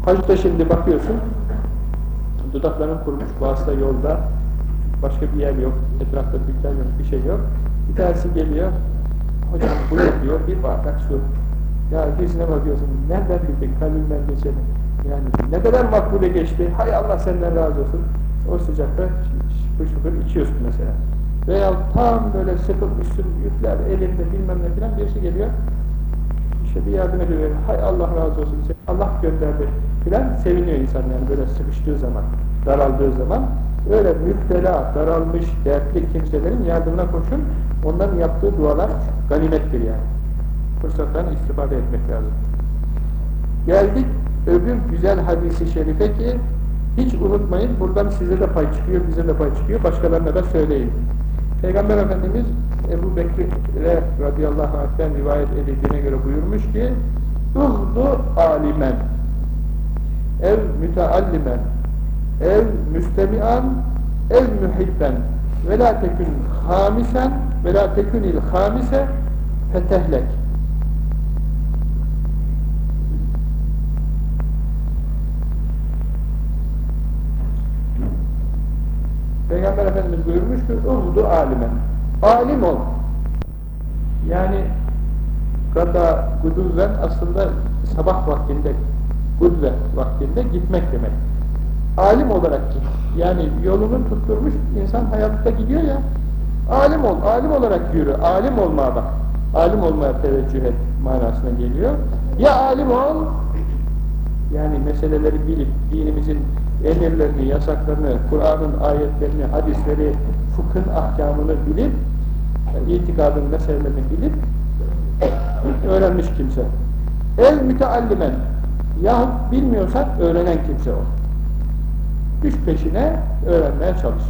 [SPEAKER 1] Hacda şimdi bakıyorsun dudakların kurumuş vasıta yolda başka bir yer yok. Etrafta dükkan yok. Bir şey yok. Bir tanesi geliyor hocam bu diyor bir bardak su ya yüzüne bakıyorsun, nereden bildin kalbimden geçeni? Yani ne kadar makbule geçti, hay Allah senden razı olsun. O sıcakta şıpır şıpır içiyorsun mesela. Veya tam böyle sıkılmışsın, yükler elinde bilmem ne filan birisi geliyor. İşte bir yardım ediyor, hay Allah razı olsun, Allah gönderdi filan seviniyor insan yani böyle sıkıştığı zaman, daraldığı zaman. Öyle müptela, daralmış, dertli kimselerin yardımına koşun, onların yaptığı dualar ganimettir yani fırsattan istifade etmek lazım. Geldik öbür güzel hadisi şerife ki hiç unutmayın buradan size de pay çıkıyor, bize de pay çıkıyor, başkalarına da söyleyin. Peygamber Efendimiz Ebu Bekir'e radıyallahu anh'ten rivayet edildiğine göre buyurmuş ki Uhdu alimen ev müteallimen ev müstemian ev mühibben. Ve la tekün hamisen ve la tekünil hamise fetehlek Peygamber Efendimiz buyurmuş ki Uhdu alimen. Alim ol. Yani gada guduvven aslında sabah vaktinde gudve vaktinde gitmek demek. alim olarak git. Yani yolunu tutturmuş insan hayatta gidiyor ya, alim ol, alim olarak yürü, alim olmaya bak. Alim olmaya teveccüh et manasına geliyor. Ya alim ol, yani meseleleri bilip, dinimizin emirlerini, yasaklarını, Kur'an'ın ayetlerini, hadisleri, fıkhın ahkamını bilip, yani itikadın meselelerini bilip öğrenmiş kimse. El müteallimen yahut bilmiyorsan öğrenen kimse o. Düş peşine öğrenmeye çalış.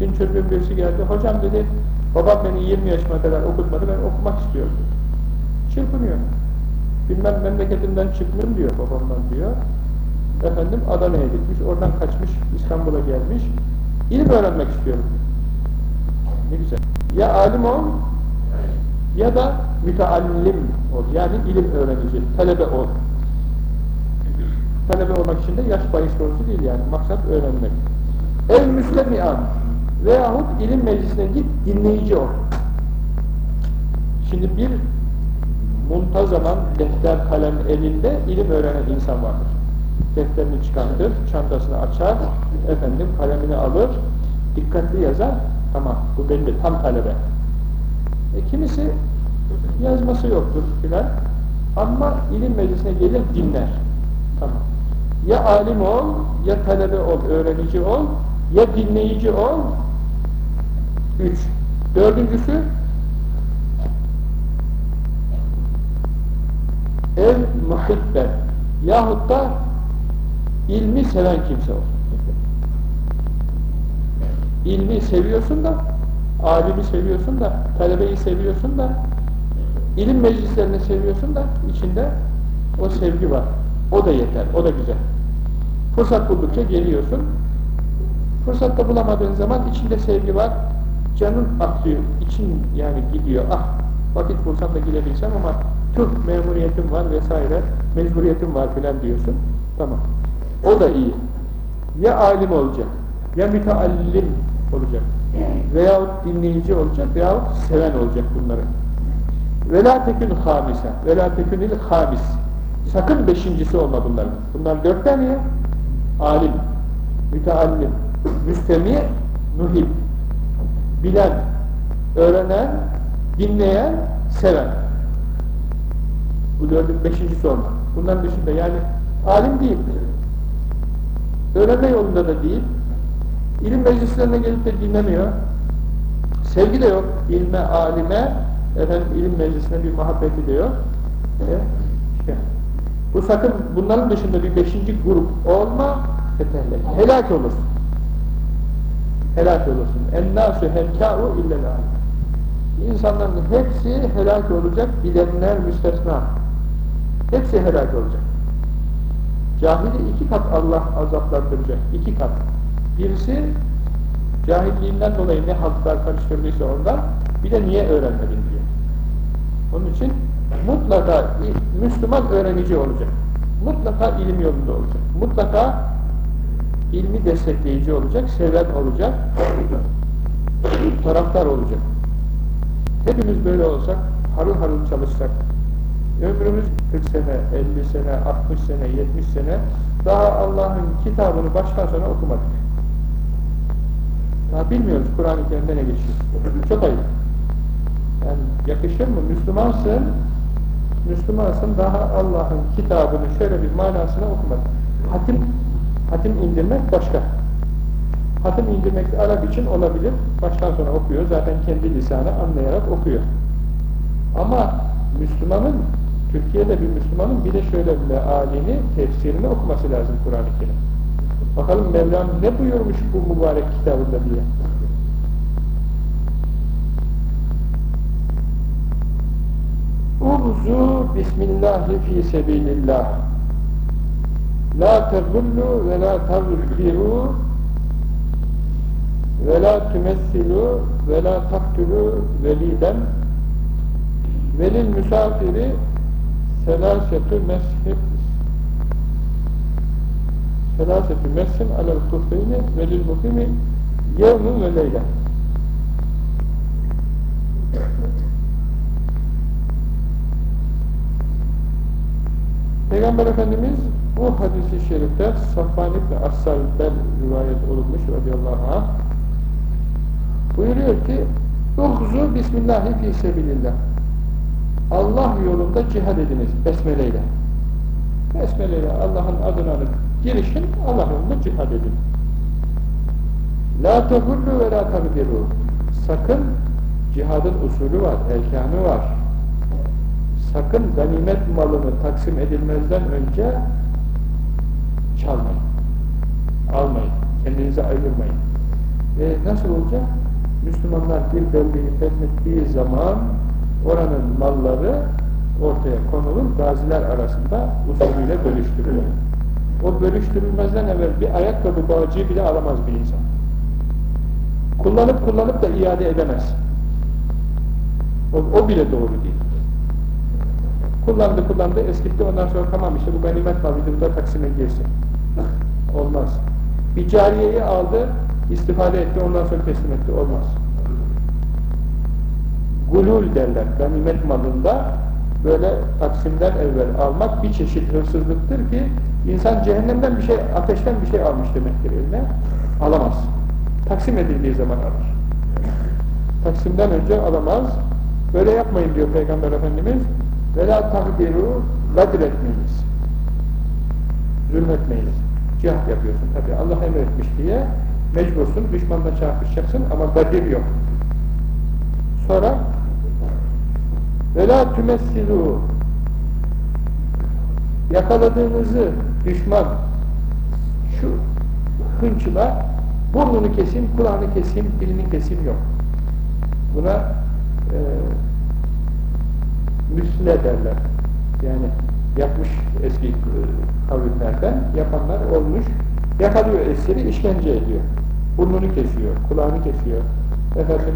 [SPEAKER 1] Dün çocuğun birisi geldi, hocam dedi, babam beni 20 yaşıma kadar okutmadı, ben okumak istiyorum. Çırpınıyor. Bilmem memleketimden çıkmıyorum diyor babamdan diyor. Efendim Adana'ya gitmiş, oradan kaçmış, İstanbul'a gelmiş. İlim öğrenmek istiyorum. Ne güzel. Ya alim ol, ya da müteallim ol. Yani ilim öğrenici, talebe ol. Talebe olmak için de yaş bahis konusu değil yani. Maksat öğrenmek. El müstemi'an veyahut ilim meclisine git, dinleyici ol. Şimdi bir muntazaman defter kalem elinde ilim öğrenen insan vardır. Defterini çıkartır, çantasını açar, efendim kalemini alır, dikkatli yazar, tamam bu belli, tam talebe. E, kimisi yazması yoktur filan ama ilim meclisine gelir dinler. Tamam. Ya alim ol, ya talebe ol, öğrenici ol, ya dinleyici ol. Üç. Dördüncüsü ev muhibben yahut da ilmi seven kimse ol. İlmi seviyorsun da, alimi seviyorsun da, talebeyi seviyorsun da, ilim meclislerini seviyorsun da içinde o sevgi var. O da yeter, o da güzel. Fırsat buldukça geliyorsun. Fırsatta bulamadığın zaman içinde sevgi var. Canın atlıyor, için yani gidiyor. Ah vakit bulsam da gidebilsem ama tüh memuriyetim var vesaire, mecburiyetim var filan diyorsun. Tamam. O da iyi. Ya alim olacak, ya müteallim olacak, veyahut dinleyici olacak, veyahut seven olacak bunları. Vela tekün hamise, vela tekünil hamis. Sakın beşincisi olma bunların. Bunlar dört tane ya. Alim, müteallim, müstemi, nuhib. Bilen, öğrenen, dinleyen, seven. Bu dördün beşincisi olma. Bunların dışında yani alim değil. Öğrenme yolunda da değil. İlim meclislerine gelip de dinlemiyor. Sevgi de yok. İlme, alime, efendim ilim meclisine bir muhabbeti de yok. E, işte. Bu sakın bunların dışında bir beşinci grup olma, yeterli. Helak olursun. Helak olursun. Ennâsü helkâ'u illel İnsanların hepsi helak olacak, bilenler müstesna. Hepsi helak olacak. Cahili iki kat Allah azaplandıracak. iki kat. Birisi cahilliğinden dolayı ne halklar karıştırdıysa ondan bir de niye öğrenmedin diye. Onun için mutlaka Müslüman öğrenici olacak. Mutlaka ilim yolunda olacak. Mutlaka ilmi destekleyici olacak, seven olacak, taraftar olacak. Hepimiz böyle olsak, harıl harıl çalışsak, ömrümüz 40 sene, 50 sene, 60 sene, 70 sene daha Allah'ın kitabını baştan sona okumadık. Daha bilmiyoruz Kur'an-ı Kerim'de ne geçiyor. Çok ayıp. Yani yakışır mı? Müslümansın, Müslümansın daha Allah'ın kitabını şöyle bir manasına okumadın. Hatim, hatim indirmek başka. Hatim indirmek Arap için olabilir. Baştan sona okuyor. Zaten kendi lisanı anlayarak okuyor. Ama Müslümanın, Türkiye'de bir Müslümanın bir de şöyle mealini, tefsirini okuması lazım Kur'an-ı Kerim. Bakalım Mevlam ne buyurmuş bu mübarek kitabında diye. Uzu Bismillahi fi sebilillah. La tezullu ve la tazbiru ve la tümessilu ve la taktulu veliden velil misafiri selasetü meshib selasetü meshin alel kufreyni velil mukimi yevmun ve leyla. Peygamber Efendimiz Bu hadis-i şerifte Safvan İbni Assal'den rivayet olunmuş radıyallahu anh. Buyuruyor ki Uhzu Bismillahi fi sebilillah Allah yolunda cihad ediniz besmeleyle besmeleyle Allah'ın adını alıp girişin Allah yolunda cihad edin La tehullu ve la tabdiru sakın cihadın usulü var, erkanı var sakın ganimet malını taksim edilmezden önce çalmayın. Almayın. Kendinize ayırmayın. E nasıl olacak? Müslümanlar bir bölgeyi fethettiği zaman oranın malları ortaya konulur, gaziler arasında usulüyle bölüştürülür. O bölüştürülmezden evvel bir ayakkabı bağcığı bile alamaz bir insan. Kullanıp kullanıp da iade edemez. O, o bile doğru değil. Kullandı kullandı eskitti ondan sonra tamam işte bu ganimet malıydı da taksime girsin. Olmaz. Bir cariyeyi aldı istifade etti ondan sonra teslim etti. Olmaz. Gulul derler ganimet malında böyle taksimden evvel almak bir çeşit hırsızlıktır ki insan cehennemden bir şey, ateşten bir şey almış demektir eline. Alamaz. Taksim edildiği zaman alır. Taksimden önce alamaz. Böyle yapmayın diyor Peygamber Efendimiz. Ve la takdiru gadir etmeyiniz. Zulmetmeyiniz. Cihat yapıyorsun tabi. Allah emretmiş diye mecbursun, düşmanla çarpışacaksın ama gadir yok. Sonra ve la yakaladığınızı düşman şu hınçla burnunu keseyim, kulağını keseyim, dilini keseyim yok. Buna e, müsle derler. Yani yapmış eski e, kavimlerden yapanlar olmuş. Yakalıyor esiri, işkence ediyor. Burnunu kesiyor, kulağını kesiyor. Efendim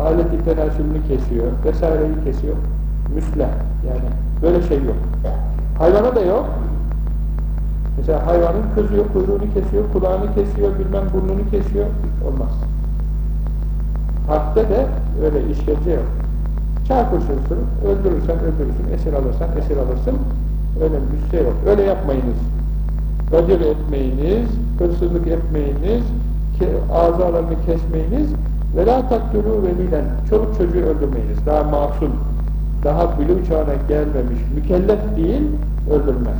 [SPEAKER 1] alet-i tenasülünü kesiyor, vesaireyi kesiyor. Müsle yani böyle şey yok. Hayvana da yok. Mesela hayvanın kızıyor, kuyruğunu kesiyor, kulağını kesiyor, bilmem burnunu kesiyor. Olmaz. Harpte de öyle işkence yok. Çarpışırsın, öldürürsen öldürürsün, esir alırsan esir alırsın. Öyle bir şey yok. Öyle yapmayınız. Gadir etmeyiniz, hırsızlık etmeyiniz, ke azalarını kesmeyiniz ve la taktulu velilen çoluk çocuğu öldürmeyiniz. Daha masum, daha bülü çağına gelmemiş, mükellef değil, öldürmez.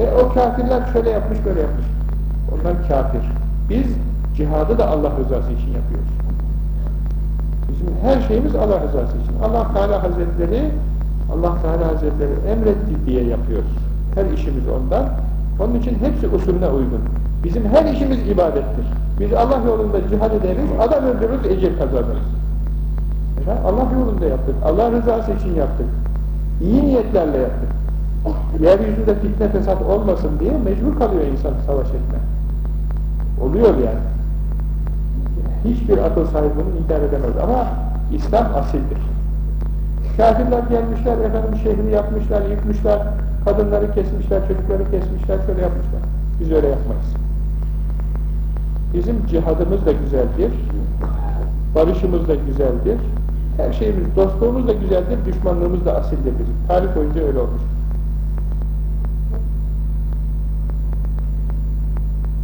[SPEAKER 1] E o kafirler şöyle yapmış, böyle yapmış. Onlar kafir. Biz cihadı da Allah rızası için yapıyoruz. Bizim her şeyimiz Allah rızası için. Allah Teala Hazretleri Allah Teala Hazretleri emretti diye yapıyoruz. Her işimiz ondan. Onun için hepsi usulüne uygun. Bizim her işimiz ibadettir. Biz Allah yolunda cihad ederiz, adam öldürürüz, ecir kazanırız. Efendim, Allah yolunda yaptık, Allah rızası için yaptık. İyi niyetlerle yaptık. Yeryüzünde fitne fesat olmasın diye mecbur kalıyor insan savaş etme. Oluyor yani. Hiçbir akıl sahibi bunu inkar edemez ama İslam asildir. Kafirler gelmişler, efendim şehri yapmışlar, yıkmışlar, kadınları kesmişler, çocukları kesmişler, şöyle yapmışlar. Biz öyle yapmayız. Bizim cihadımız da güzeldir, barışımız da güzeldir, her şeyimiz, dostluğumuz da güzeldir, düşmanlığımız da asildir bizim. Tarih boyunca öyle olmuş.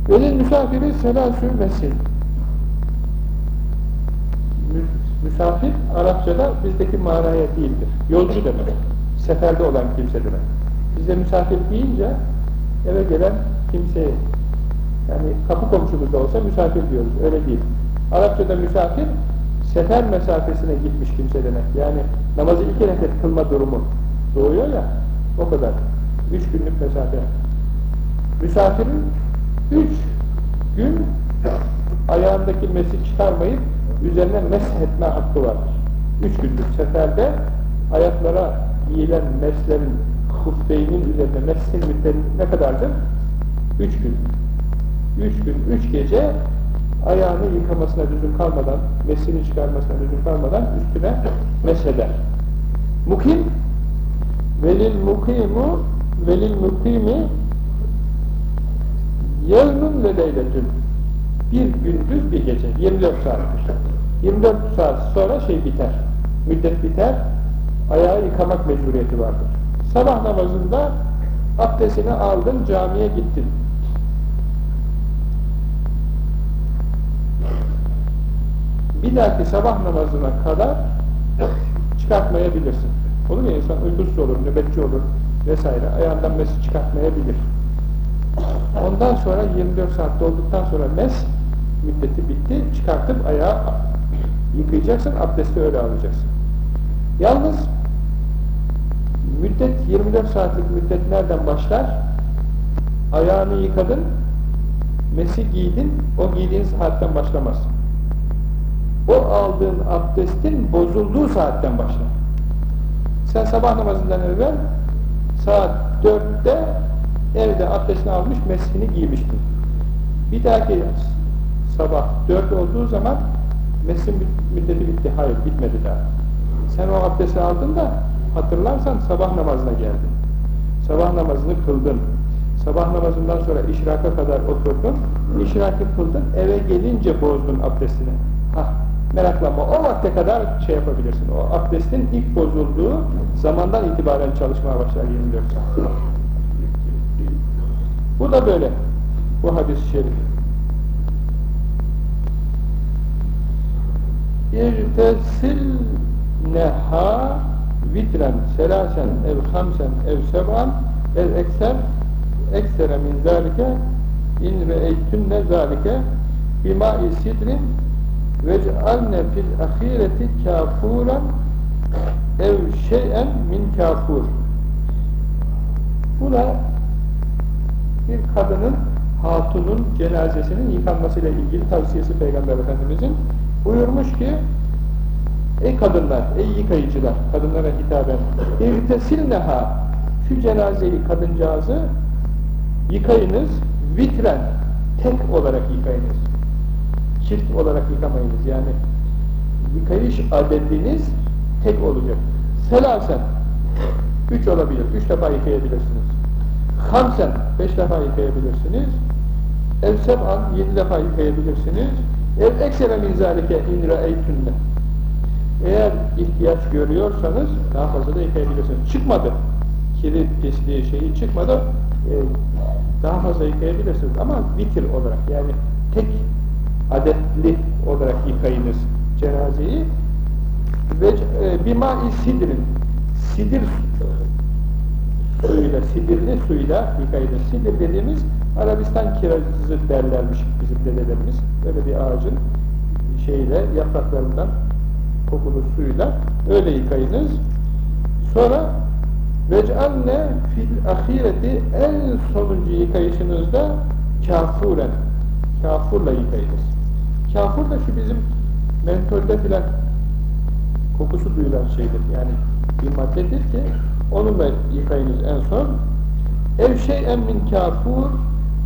[SPEAKER 1] Velil misafiri selasü mesil. Misafir Arapçada bizdeki manaya değildir. Yolcu demek. Seferde olan kimse demek. Bizde misafir deyince eve gelen kimseye yani kapı komşumuz da olsa misafir diyoruz. Öyle değil. Arapçada misafir sefer mesafesine gitmiş kimse demek. Yani namazı iki rekat kılma durumu doğuyor ya o kadar. Üç günlük mesafe. Misafirin üç gün ayağındaki mesi çıkarmayıp üzerine mesh etme hakkı vardır. Üç günlük seferde ayaklara giyilen meslerin huffeynin üzerine meshin müddeti ne kadardır? Üç gün. Üç gün, üç gece ayağını yıkamasına lüzum kalmadan, mesini çıkarmasına lüzum kalmadan üstüne mesheder. Mukim velil mukimu velil mukimi yevmün ve leyletün bir gündüz bir gece 24 saattir. 24 saat sonra şey biter. Müddet biter. Ayağı yıkamak mecburiyeti vardır. Sabah namazında Abdestini aldın, camiye gittin. Bir dahaki sabah namazına kadar çıkartmayabilirsin. Olur ya insan uykusuz olur, nöbetçi olur vesaire. Ayağından mesi çıkartmayabilir. Ondan sonra 24 saat dolduktan sonra mes müddeti bitti. Çıkartıp ayağı yıkayacaksın, abdesti öyle alacaksın. Yalnız müddet 24 saatlik müddet nereden başlar? Ayağını yıkadın, mesi giydin, o giydiğin saatten başlamaz. O aldığın abdestin bozulduğu saatten başlar. Sen sabah namazından evvel saat 4'te evde abdestini almış, mesini giymiştin. Bir dahaki sabah 4 olduğu zaman mesin müddeti bitti. Hayır, bitmedi daha. Sen o abdesti aldın da hatırlarsan sabah namazına geldin. Sabah namazını kıldın. Sabah namazından sonra işraka kadar oturdun. İşrakı kıldın. Eve gelince bozdun abdestini. Hah, meraklanma. O vakte kadar şey yapabilirsin. O abdestin ilk bozulduğu zamandan itibaren çalışmaya başlar 24 saat. Bu da böyle. Bu hadis-i şerif. İrtesilneha vitren selasen ev hamsen ev seban ev ekser eksere min zalike in re'eytünne zalike bimai sidrin vec'alne fil ahireti kafuran ev şeyen min kafur. Bu da bir kadının hatunun cenazesinin yıkanmasıyla ilgili tavsiyesi Peygamber Efendimizin buyurmuş ki ey kadınlar, ey yıkayıcılar kadınlara hitaben irtesilneha şu cenazeyi kadıncağızı yıkayınız vitren tek olarak yıkayınız çift olarak yıkamayınız. Yani yıkayış adediniz tek olacak. Selasen üç olabilir, üç defa yıkayabilirsiniz. Hamsen beş defa yıkayabilirsiniz. Ev seb'an yedi defa yıkayabilirsiniz. Ev eksere min zâlike in eğer ihtiyaç görüyorsanız daha fazla da yıkayabilirsiniz. Çıkmadı. Kiri pisliği şeyi çıkmadı. E, daha fazla yıkayabilirsiniz. Ama bitir olarak yani tek adetli olarak yıkayınız cenazeyi ve e, bima-i sidrin sidir suyuyla, sidirli suyla yıkayınız. Sidir dediğimiz Arabistan kirazı derlermiş bizim dedelerimiz. Böyle bir ağacın şeyle, yapraklarından kokulu suyla öyle yıkayınız. Sonra vec'alne fil ahireti en sonuncu yıkayışınızda kafuren kafurla yıkayınız. Kafur da şu bizim mentolde filan kokusu duyulan şeydir. Yani bir maddedir ki onunla yıkayınız en son. Ev şey min kafur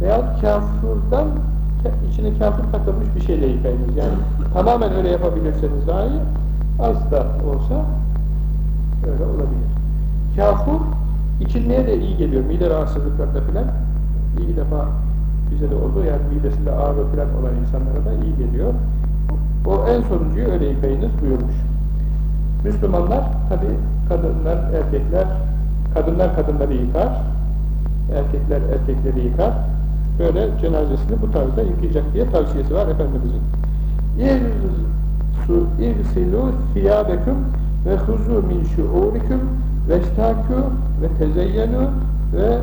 [SPEAKER 1] veya kafurdan içine kafur takılmış bir şeyle yıkayınız. Yani tamamen öyle yapabilirseniz daha iyi. Az da olsa öyle olabilir. Kafur içilmeye de iyi geliyor. Mide rahatsızlıklarında filan bir defa bize de oldu. Yani midesinde ağrı filan olan insanlara da iyi geliyor. O en sonuncuyu öyle yıkayınız buyurmuş. Müslümanlar tabi kadınlar, erkekler, kadınlar kadınları yıkar, erkekler erkekleri yıkar. Böyle cenazesini bu tarzda yıkayacak diye tavsiyesi var Efendimizin. İrsilû thiyâbekum ve huzû min şuûrikum vestakû ve tezeyyenû ve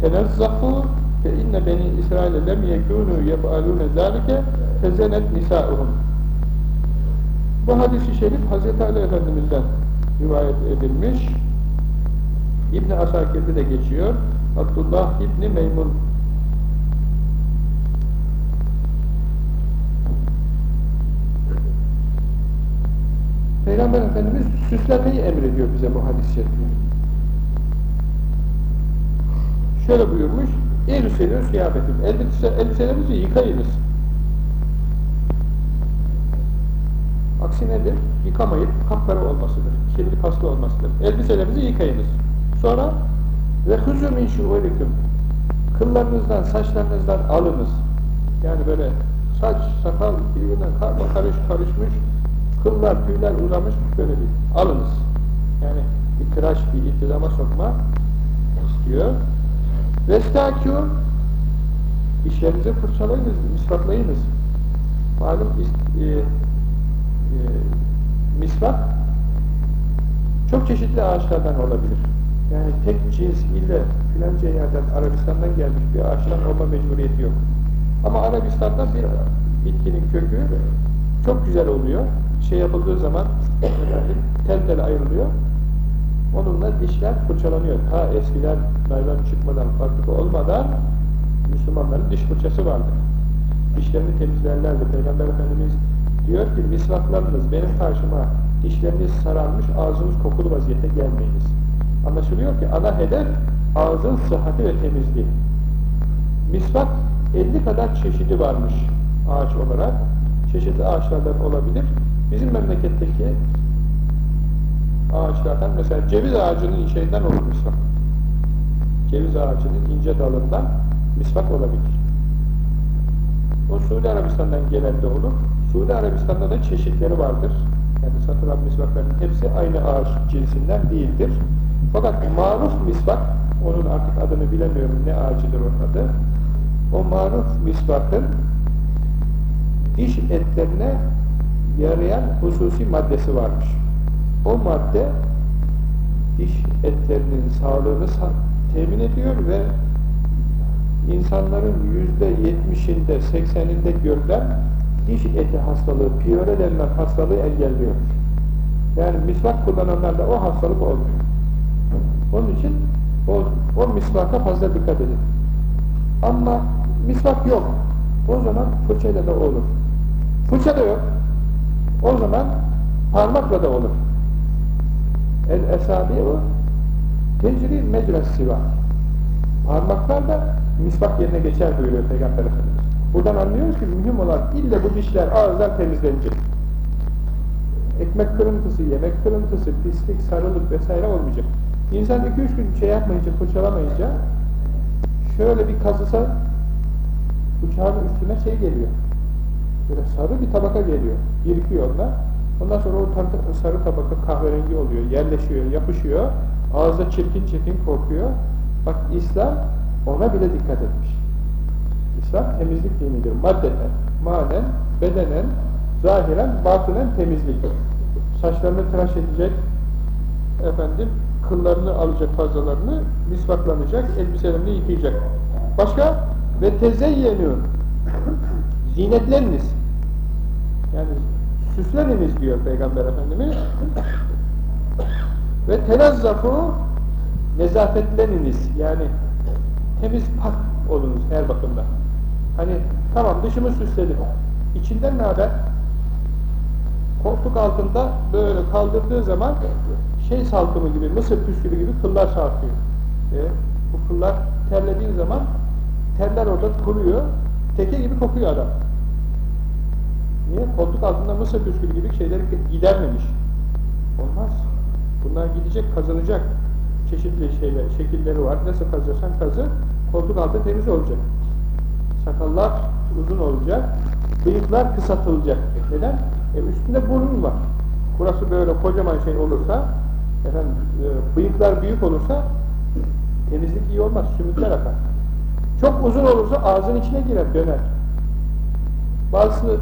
[SPEAKER 1] tenezzafû fe inne beni İsrail'e lem yekûnû yef'alûne zâlike fezenet nisâuhum bu hadisi şerif Hz. Ali Efendimiz'den rivayet edilmiş. İbn Asakir'de de geçiyor. Abdullah İbni Meymun Peygamber Efendimiz süslenmeyi emrediyor bize bu hadis-i şerifte. Şöyle buyurmuş, Eylül kıyafetim, elbise, elbiselerinizi yıkayınız. Aksi nedir? Yıkamayıp kapkara olmasıdır. Kirli paslı olmasıdır. Elbiselerinizi yıkayınız. Sonra ve huzur min şuurikum kıllarınızdan, saçlarınızdan alınız. Yani böyle saç, sakal birbirinden karma karış karışmış, kıllar, tüyler uzamış böyle bir alınız. Yani bir tıraş, bir iltizama sokma istiyor. Vestakû işlerinizi fırçalayınız, misvaklayınız. Malum e, e, misvak çok çeşitli ağaçlardan olabilir. Yani tek cins ile filanca yerden Arabistan'dan gelmiş bir ağaçtan olma mecburiyeti yok. Ama Arabistan'da bir bitkinin kökü çok güzel oluyor. Şey yapıldığı zaman efendim, tel tel ayrılıyor. Onunla dişler fırçalanıyor. Ta eskiden naylon çıkmadan, fabrika olmadan Müslümanların diş fırçası vardı. Dişlerini temizlerlerdi. Peygamber Efendimiz diyor ki misvaklarınız benim karşıma dişleriniz sararmış, ağzınız kokulu vaziyete gelmeyiniz. Anlaşılıyor ki ana hedef ağzın sıhhati ve temizliği. Misvak 50 kadar çeşidi varmış ağaç olarak. Çeşitli ağaçlardan olabilir. Bizim memleketteki ağaçlardan mesela ceviz ağacının şeyinden olur misvak. Ceviz ağacının ince dalından misvak olabilir. O Suudi Arabistan'dan gelen de olur. Suudi Arabistan'da da çeşitleri vardır. Yani satılan misvakların hepsi aynı ağaç cinsinden değildir. Fakat maruf misvak, onun artık adını bilemiyorum ne ağacıdır onun adı. O maruf misvakın diş etlerine yarayan hususi maddesi varmış. O madde diş etlerinin sağlığını temin ediyor ve insanların yüzde yetmişinde, sekseninde görülen diş eti hastalığı, piyore denilen hastalığı engelliyor. Yani misvak kullananlarda o hastalık olmuyor. Onun için o, o misvaka fazla dikkat edin. Ama misvak yok. O zaman fırçayla da olur. Fırça da yok. O zaman parmakla da olur. El esabi'u tecri mecres siva. Parmaklar da misvak yerine geçer buyuruyor Peygamber Efendimiz. Buradan anlıyoruz ki mühim olan illa bu dişler ağızdan temizlenecek. Ekmek kırıntısı, yemek kırıntısı, pislik, sarılık vesaire olmayacak. İnsan 2-3 gün şey yapmayınca, fırçalamayınca şöyle bir kazısa bıçağın üstüne şey geliyor. Böyle sarı bir tabaka geliyor. Birikiyor onlar. Ondan sonra o sarı tabaka kahverengi oluyor, yerleşiyor, yapışıyor. Ağızda çirkin çirkin kokuyor. Bak İslam ona bile dikkat etmiş. İslam temizlik dinidir. Maddeten, manen, bedenen, zahiren, batınen temizlik. Saçlarını tıraş edecek, efendim, kıllarını alacak fazlalarını, misvaklanacak, elbiselerini yıkayacak. Başka? Ve tezeyyenûn. Zinetleniniz. Yani süsleniniz diyor Peygamber Efendimiz. Ve tenazzafu nezafetleniniz. Yani temiz pak olunuz her bakımda. Hani tamam dışımı süsledim. İçinden ne haber? Koltuk altında böyle kaldırdığı zaman şey salkımı gibi, mısır püskülü gibi kıllar sarkıyor. E, bu kıllar terlediği zaman terler orada kuruyor. Teke gibi kokuyor adam. Niye? Koltuk altında mısır püskülü gibi şeyleri gidermemiş. Olmaz. Bunlar gidecek, kazanacak. Çeşitli şeyler, şekilleri var. Nasıl kazırsan kazı, koltuk altı temiz olacak. Sakallar uzun olacak. Bıyıklar kısaltılacak. Neden? E üstünde burun var. Burası böyle kocaman şey olursa, efendim, e, bıyıklar büyük olursa temizlik iyi olmaz. Sümükler akar. Çok uzun olursa ağzın içine girer, döner. Bazısı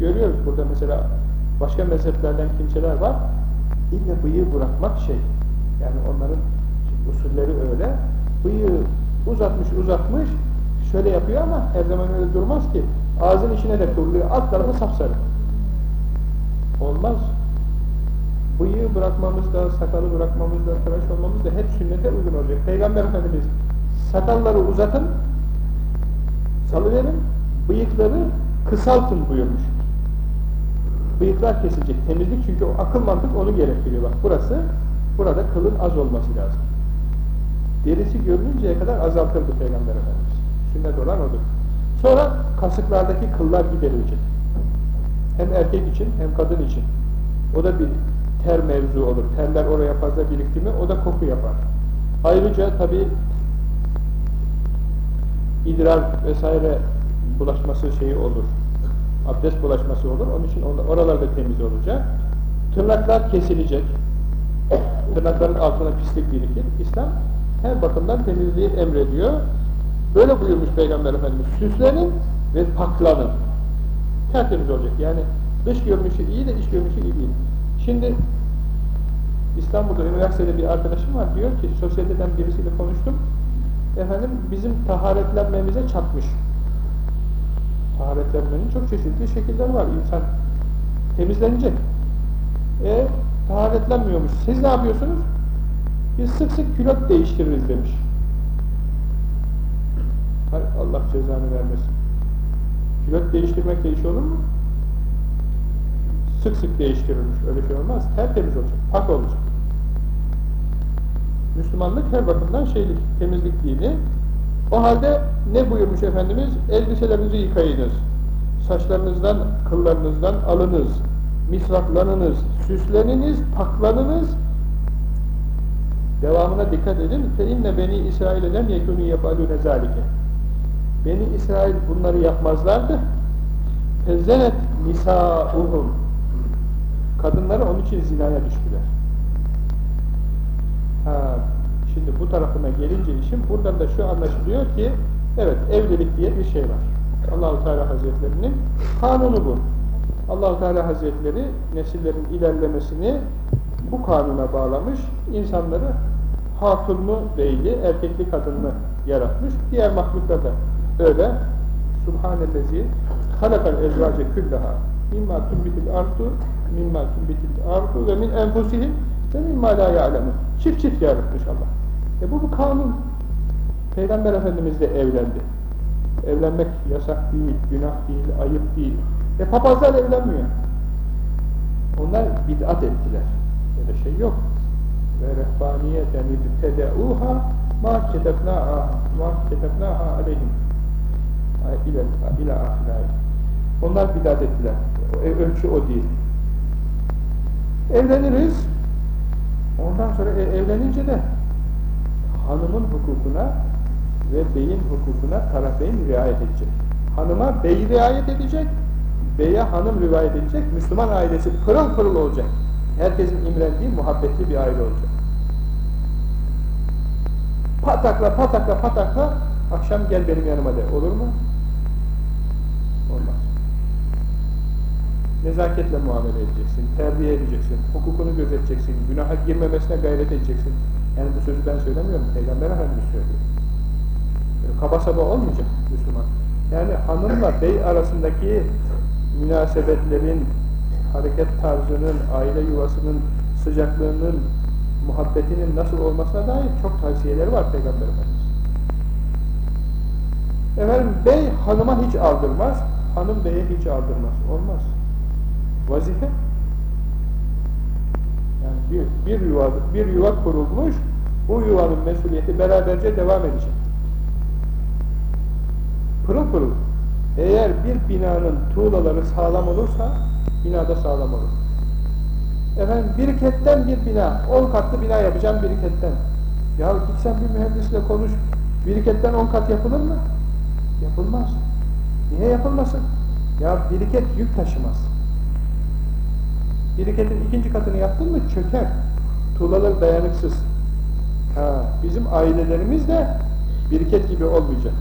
[SPEAKER 1] görüyoruz burada mesela başka mezheplerden kimseler var. İlle bıyığı bırakmak şey. Yani onların usulleri öyle. Bıyığı uzatmış uzatmış şöyle yapıyor ama her zaman öyle durmaz ki. Ağzın içine de kuruluyor. Alt tarafı sapsarı. Olmaz. Bıyığı bırakmamız da, sakalı bırakmamız da, tıraş olmamız da hep sünnete uygun olacak. Peygamber Efendimiz sakalları uzatın, salıverin, bıyıkları kısaltın buyurmuş. Bıyıklar kesilecek. Temizlik çünkü o akıl mantık onu gerektiriyor. Bak burası, burada kılın az olması lazım. Derisi görününceye kadar azaltırdı Peygamber Efendimiz. Sünnet olan odur. Sonra kasıklardaki kıllar giderilecek. Hem erkek için hem kadın için. O da bir ter mevzu olur. Terler oraya fazla birikti mi o da koku yapar. Ayrıca tabi idrar vesaire bulaşması şeyi olur. Abdest bulaşması olur. Onun için oralarda temiz olacak. Tırnaklar kesilecek. Tırnakların altına pislik birikir. İslam Her bakımdan temizliği emrediyor. Böyle buyurmuş Peygamber Efendimiz. Süslenin ve paklanın. Tertemiz olacak. Yani dış görünüşü iyi de iç görünüşü iyi değil. Şimdi İstanbul'da üniversitede bir arkadaşım var diyor ki sosyeteden birisiyle konuştum. Efendim bizim taharetlenmemize çatmış. Taharetlenmenin çok çeşitli şekilleri var. İnsan temizlenecek. E taharetlenmiyormuş. Siz ne yapıyorsunuz? Biz sık sık külot değiştiririz demiş. Hay Allah cezanı vermesin. Külot değiştirmek de iş olur mu? Sık sık değiştirilmiş. Öyle şey olmaz. Tertemiz olacak. Pak olacak. Müslümanlık her bakımdan şeylik, temizlik dini. O halde ne buyurmuş Efendimiz? Elbiselerinizi yıkayınız. Saçlarınızdan, kıllarınızdan alınız. Misvaklanınız, süsleniniz, paklanınız. Devamına dikkat edin. فَاِنَّ beni İsrail'e lem yekûnü يَفَعَلُونَ ذَٰلِكَ Beni İsrail bunları yapmazlardı. فَزَّنَتْ نِسَاءُهُمْ Kadınları onun için zinaya düştüler. Ha, şimdi bu tarafına gelince işim buradan da şu anlaşılıyor ki evet evlilik diye bir şey var. Allahu Teala Hazretlerinin kanunu bu. Allahu Teala Hazretleri nesillerin ilerlemesini bu kanuna bağlamış. insanları hatunlu beyli, erkekli kadınlı yaratmış. Diğer mahluklar da öyle. Subhanellezi halakal ezvace küllaha mimma tumbitil ardu mimma tumbitil ardu ve min enfusihim ve mimma la ya'lemun. Çift çift yaratmış Allah. E bu bu kanun. Peygamber Efendimiz de evlendi. Evlenmek yasak değil, günah değil, ayıp değil. E papazlar evlenmiyor. Onlar bid'at ettiler. Öyle şey yok. Ve rehbaniyeten ibtedeuha ma ketebnaha ma ketebnaha aleyhim ila ila ahirai. Onlar bid'at ettiler. E, ölçü o değil. Evleniriz. Ondan sonra e, evlenince de hanımın hukukuna ve beyin hukukuna tarafeyn riayet edecek. Hanıma bey riayet edecek, beye hanım riayet edecek, Müslüman ailesi pırıl pırıl olacak. Herkesin imrendiği, muhabbetli bir aile olacak. Patakla, patakla, patakla, akşam gel benim yanıma de. Olur mu? Olmaz. Nezaketle muamele edeceksin, terbiye edeceksin, hukukunu gözeteceksin, günaha girmemesine gayret edeceksin. Yani bu sözü ben söylemiyorum, Peygamber Efendimiz söylüyor. Böyle kaba saba olmayacak Müslüman. Yani hanımla bey arasındaki münasebetlerin, hareket tarzının, aile yuvasının sıcaklığının, muhabbetinin nasıl olmasına dair çok tavsiyeleri var Peygamber Efendimiz. Efendim bey hanıma hiç aldırmaz, hanım beye hiç aldırmaz. Olmaz. Vazife. Bir, bir, yuva, bir yuva kurulmuş, bu yuvanın mesuliyeti beraberce devam edecek. Pırıl pırıl. Eğer bir binanın tuğlaları sağlam olursa, binada sağlam olur. Efendim biriketten bir bina, on katlı bina yapacağım biriketten. Ya gitsen bir mühendisle konuş, biriketten on kat yapılır mı? Yapılmaz. Niye yapılmasın? Ya biriket yük taşımaz. Biriketin ikinci katını yaptın mı çöker. Tuğlaları dayanıksız. Ha, bizim ailelerimiz de biriket gibi olmayacak.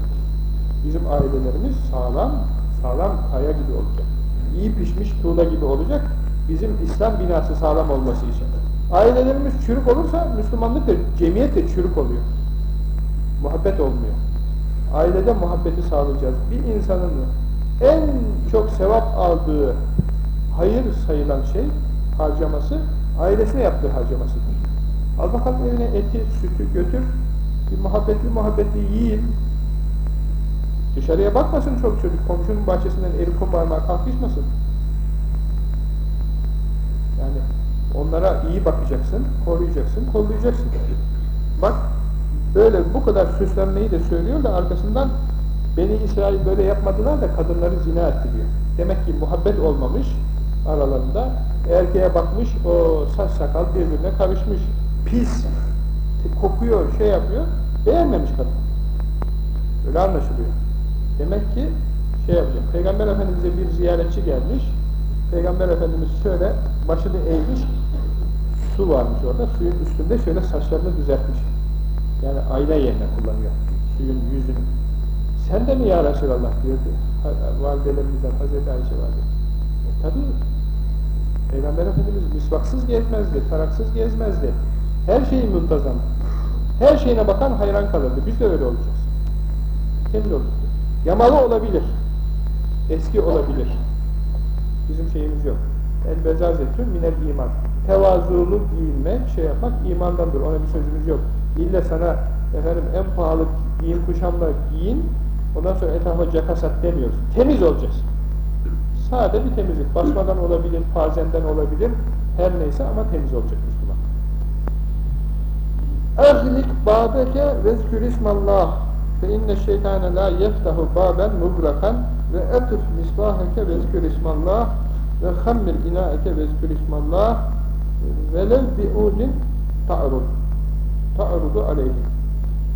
[SPEAKER 1] Bizim ailelerimiz sağlam, sağlam kaya gibi olacak. İyi pişmiş tuğla gibi olacak. Bizim İslam binası sağlam olması için. Ailelerimiz çürük olursa Müslümanlık da cemiyet de çürük oluyor. Muhabbet olmuyor. Ailede muhabbeti sağlayacağız. Bir insanın en çok sevap aldığı hayır sayılan şey harcaması ailesine yaptığı harcamasıdır. Al bakalım evine eti, sütü götür. Bir muhabbetli muhabbetli yiyin. Dışarıya bakmasın çok çocuk. Komşunun bahçesinden eri koparmaya kalkışmasın. Yani onlara iyi bakacaksın, koruyacaksın, kollayacaksın. Bak böyle bu kadar süslenmeyi de söylüyor da arkasından Beni İsrail böyle yapmadılar da kadınları zina etti diyor. Demek ki muhabbet olmamış aralarında. Erkeğe bakmış, o saç sakal birbirine karışmış. Pis, kokuyor, şey yapıyor. Beğenmemiş kadın. Öyle anlaşılıyor. Demek ki şey yapacak. Peygamber Efendimiz'e bir ziyaretçi gelmiş. Peygamber Efendimiz şöyle başını eğmiş. Su varmış orada. Suyun üstünde şöyle saçlarını düzeltmiş. Yani ayna yerine kullanıyor. Suyun yüzünü. Sen de mi ya Resulallah diyordu. Validelerimizden Hazreti Ayşe valide. E, tabii. Peygamber Efendimiz misvaksız gezmezdi, taraksız gezmezdi. Her şeyi muntazam. Her şeyine bakan hayran kalırdı. Biz de öyle olacağız. Temiz olacağız. Yamalı olabilir. Eski olabilir. Bizim şeyimiz yok. El bezazetü minel iman. Tevazulu giyinmek, şey yapmak imandandır. Ona bir sözümüz yok. İlle sana efendim en pahalı giyim kuşamla giyin, ondan sonra etrafa cakasat demiyoruz. Temiz olacağız. Sade bir temizlik. Basmadan olabilir, pazenden olabilir. Her neyse ama temiz olacak Müslüman. Ehlik babeke vezkür ismallah fe inne şeytane la yeftahu baben mubrakan ve etuf misbaheke vezkür ismallah ve hammil inaeke vezkür ismallah velev bi'udin ta'rud ta'rudu aleyhi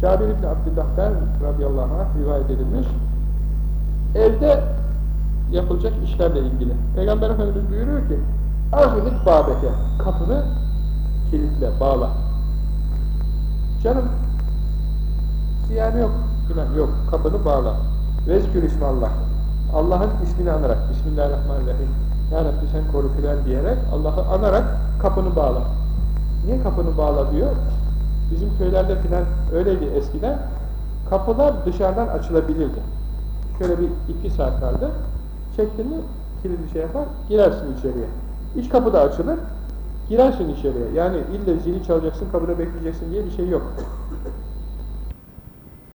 [SPEAKER 1] Cabir İbni Abdillah'tan radıyallahu anh rivayet edilmiş evde yapılacak işlerle ilgili. Peygamber Efendimiz buyuruyor ki ahlik babeke kapını kilitle, bağla. Canım ziyanı yok filan yok kapını bağla. Vezkür ismallah Allah'ın ismini anarak Bismillahirrahmanirrahim Ya Rabbi sen koru filan diyerek Allah'ı anarak kapını bağla. Niye kapını bağla? diyor. Bizim köylerde filan öyleydi eskiden kapılar dışarıdan açılabilirdi. Şöyle bir iki saat vardı çektin mi kilidi şey yapar girersin içeriye. İç kapı da açılır girersin içeriye. Yani ille zili çalacaksın kapıda bekleyeceksin diye bir şey yok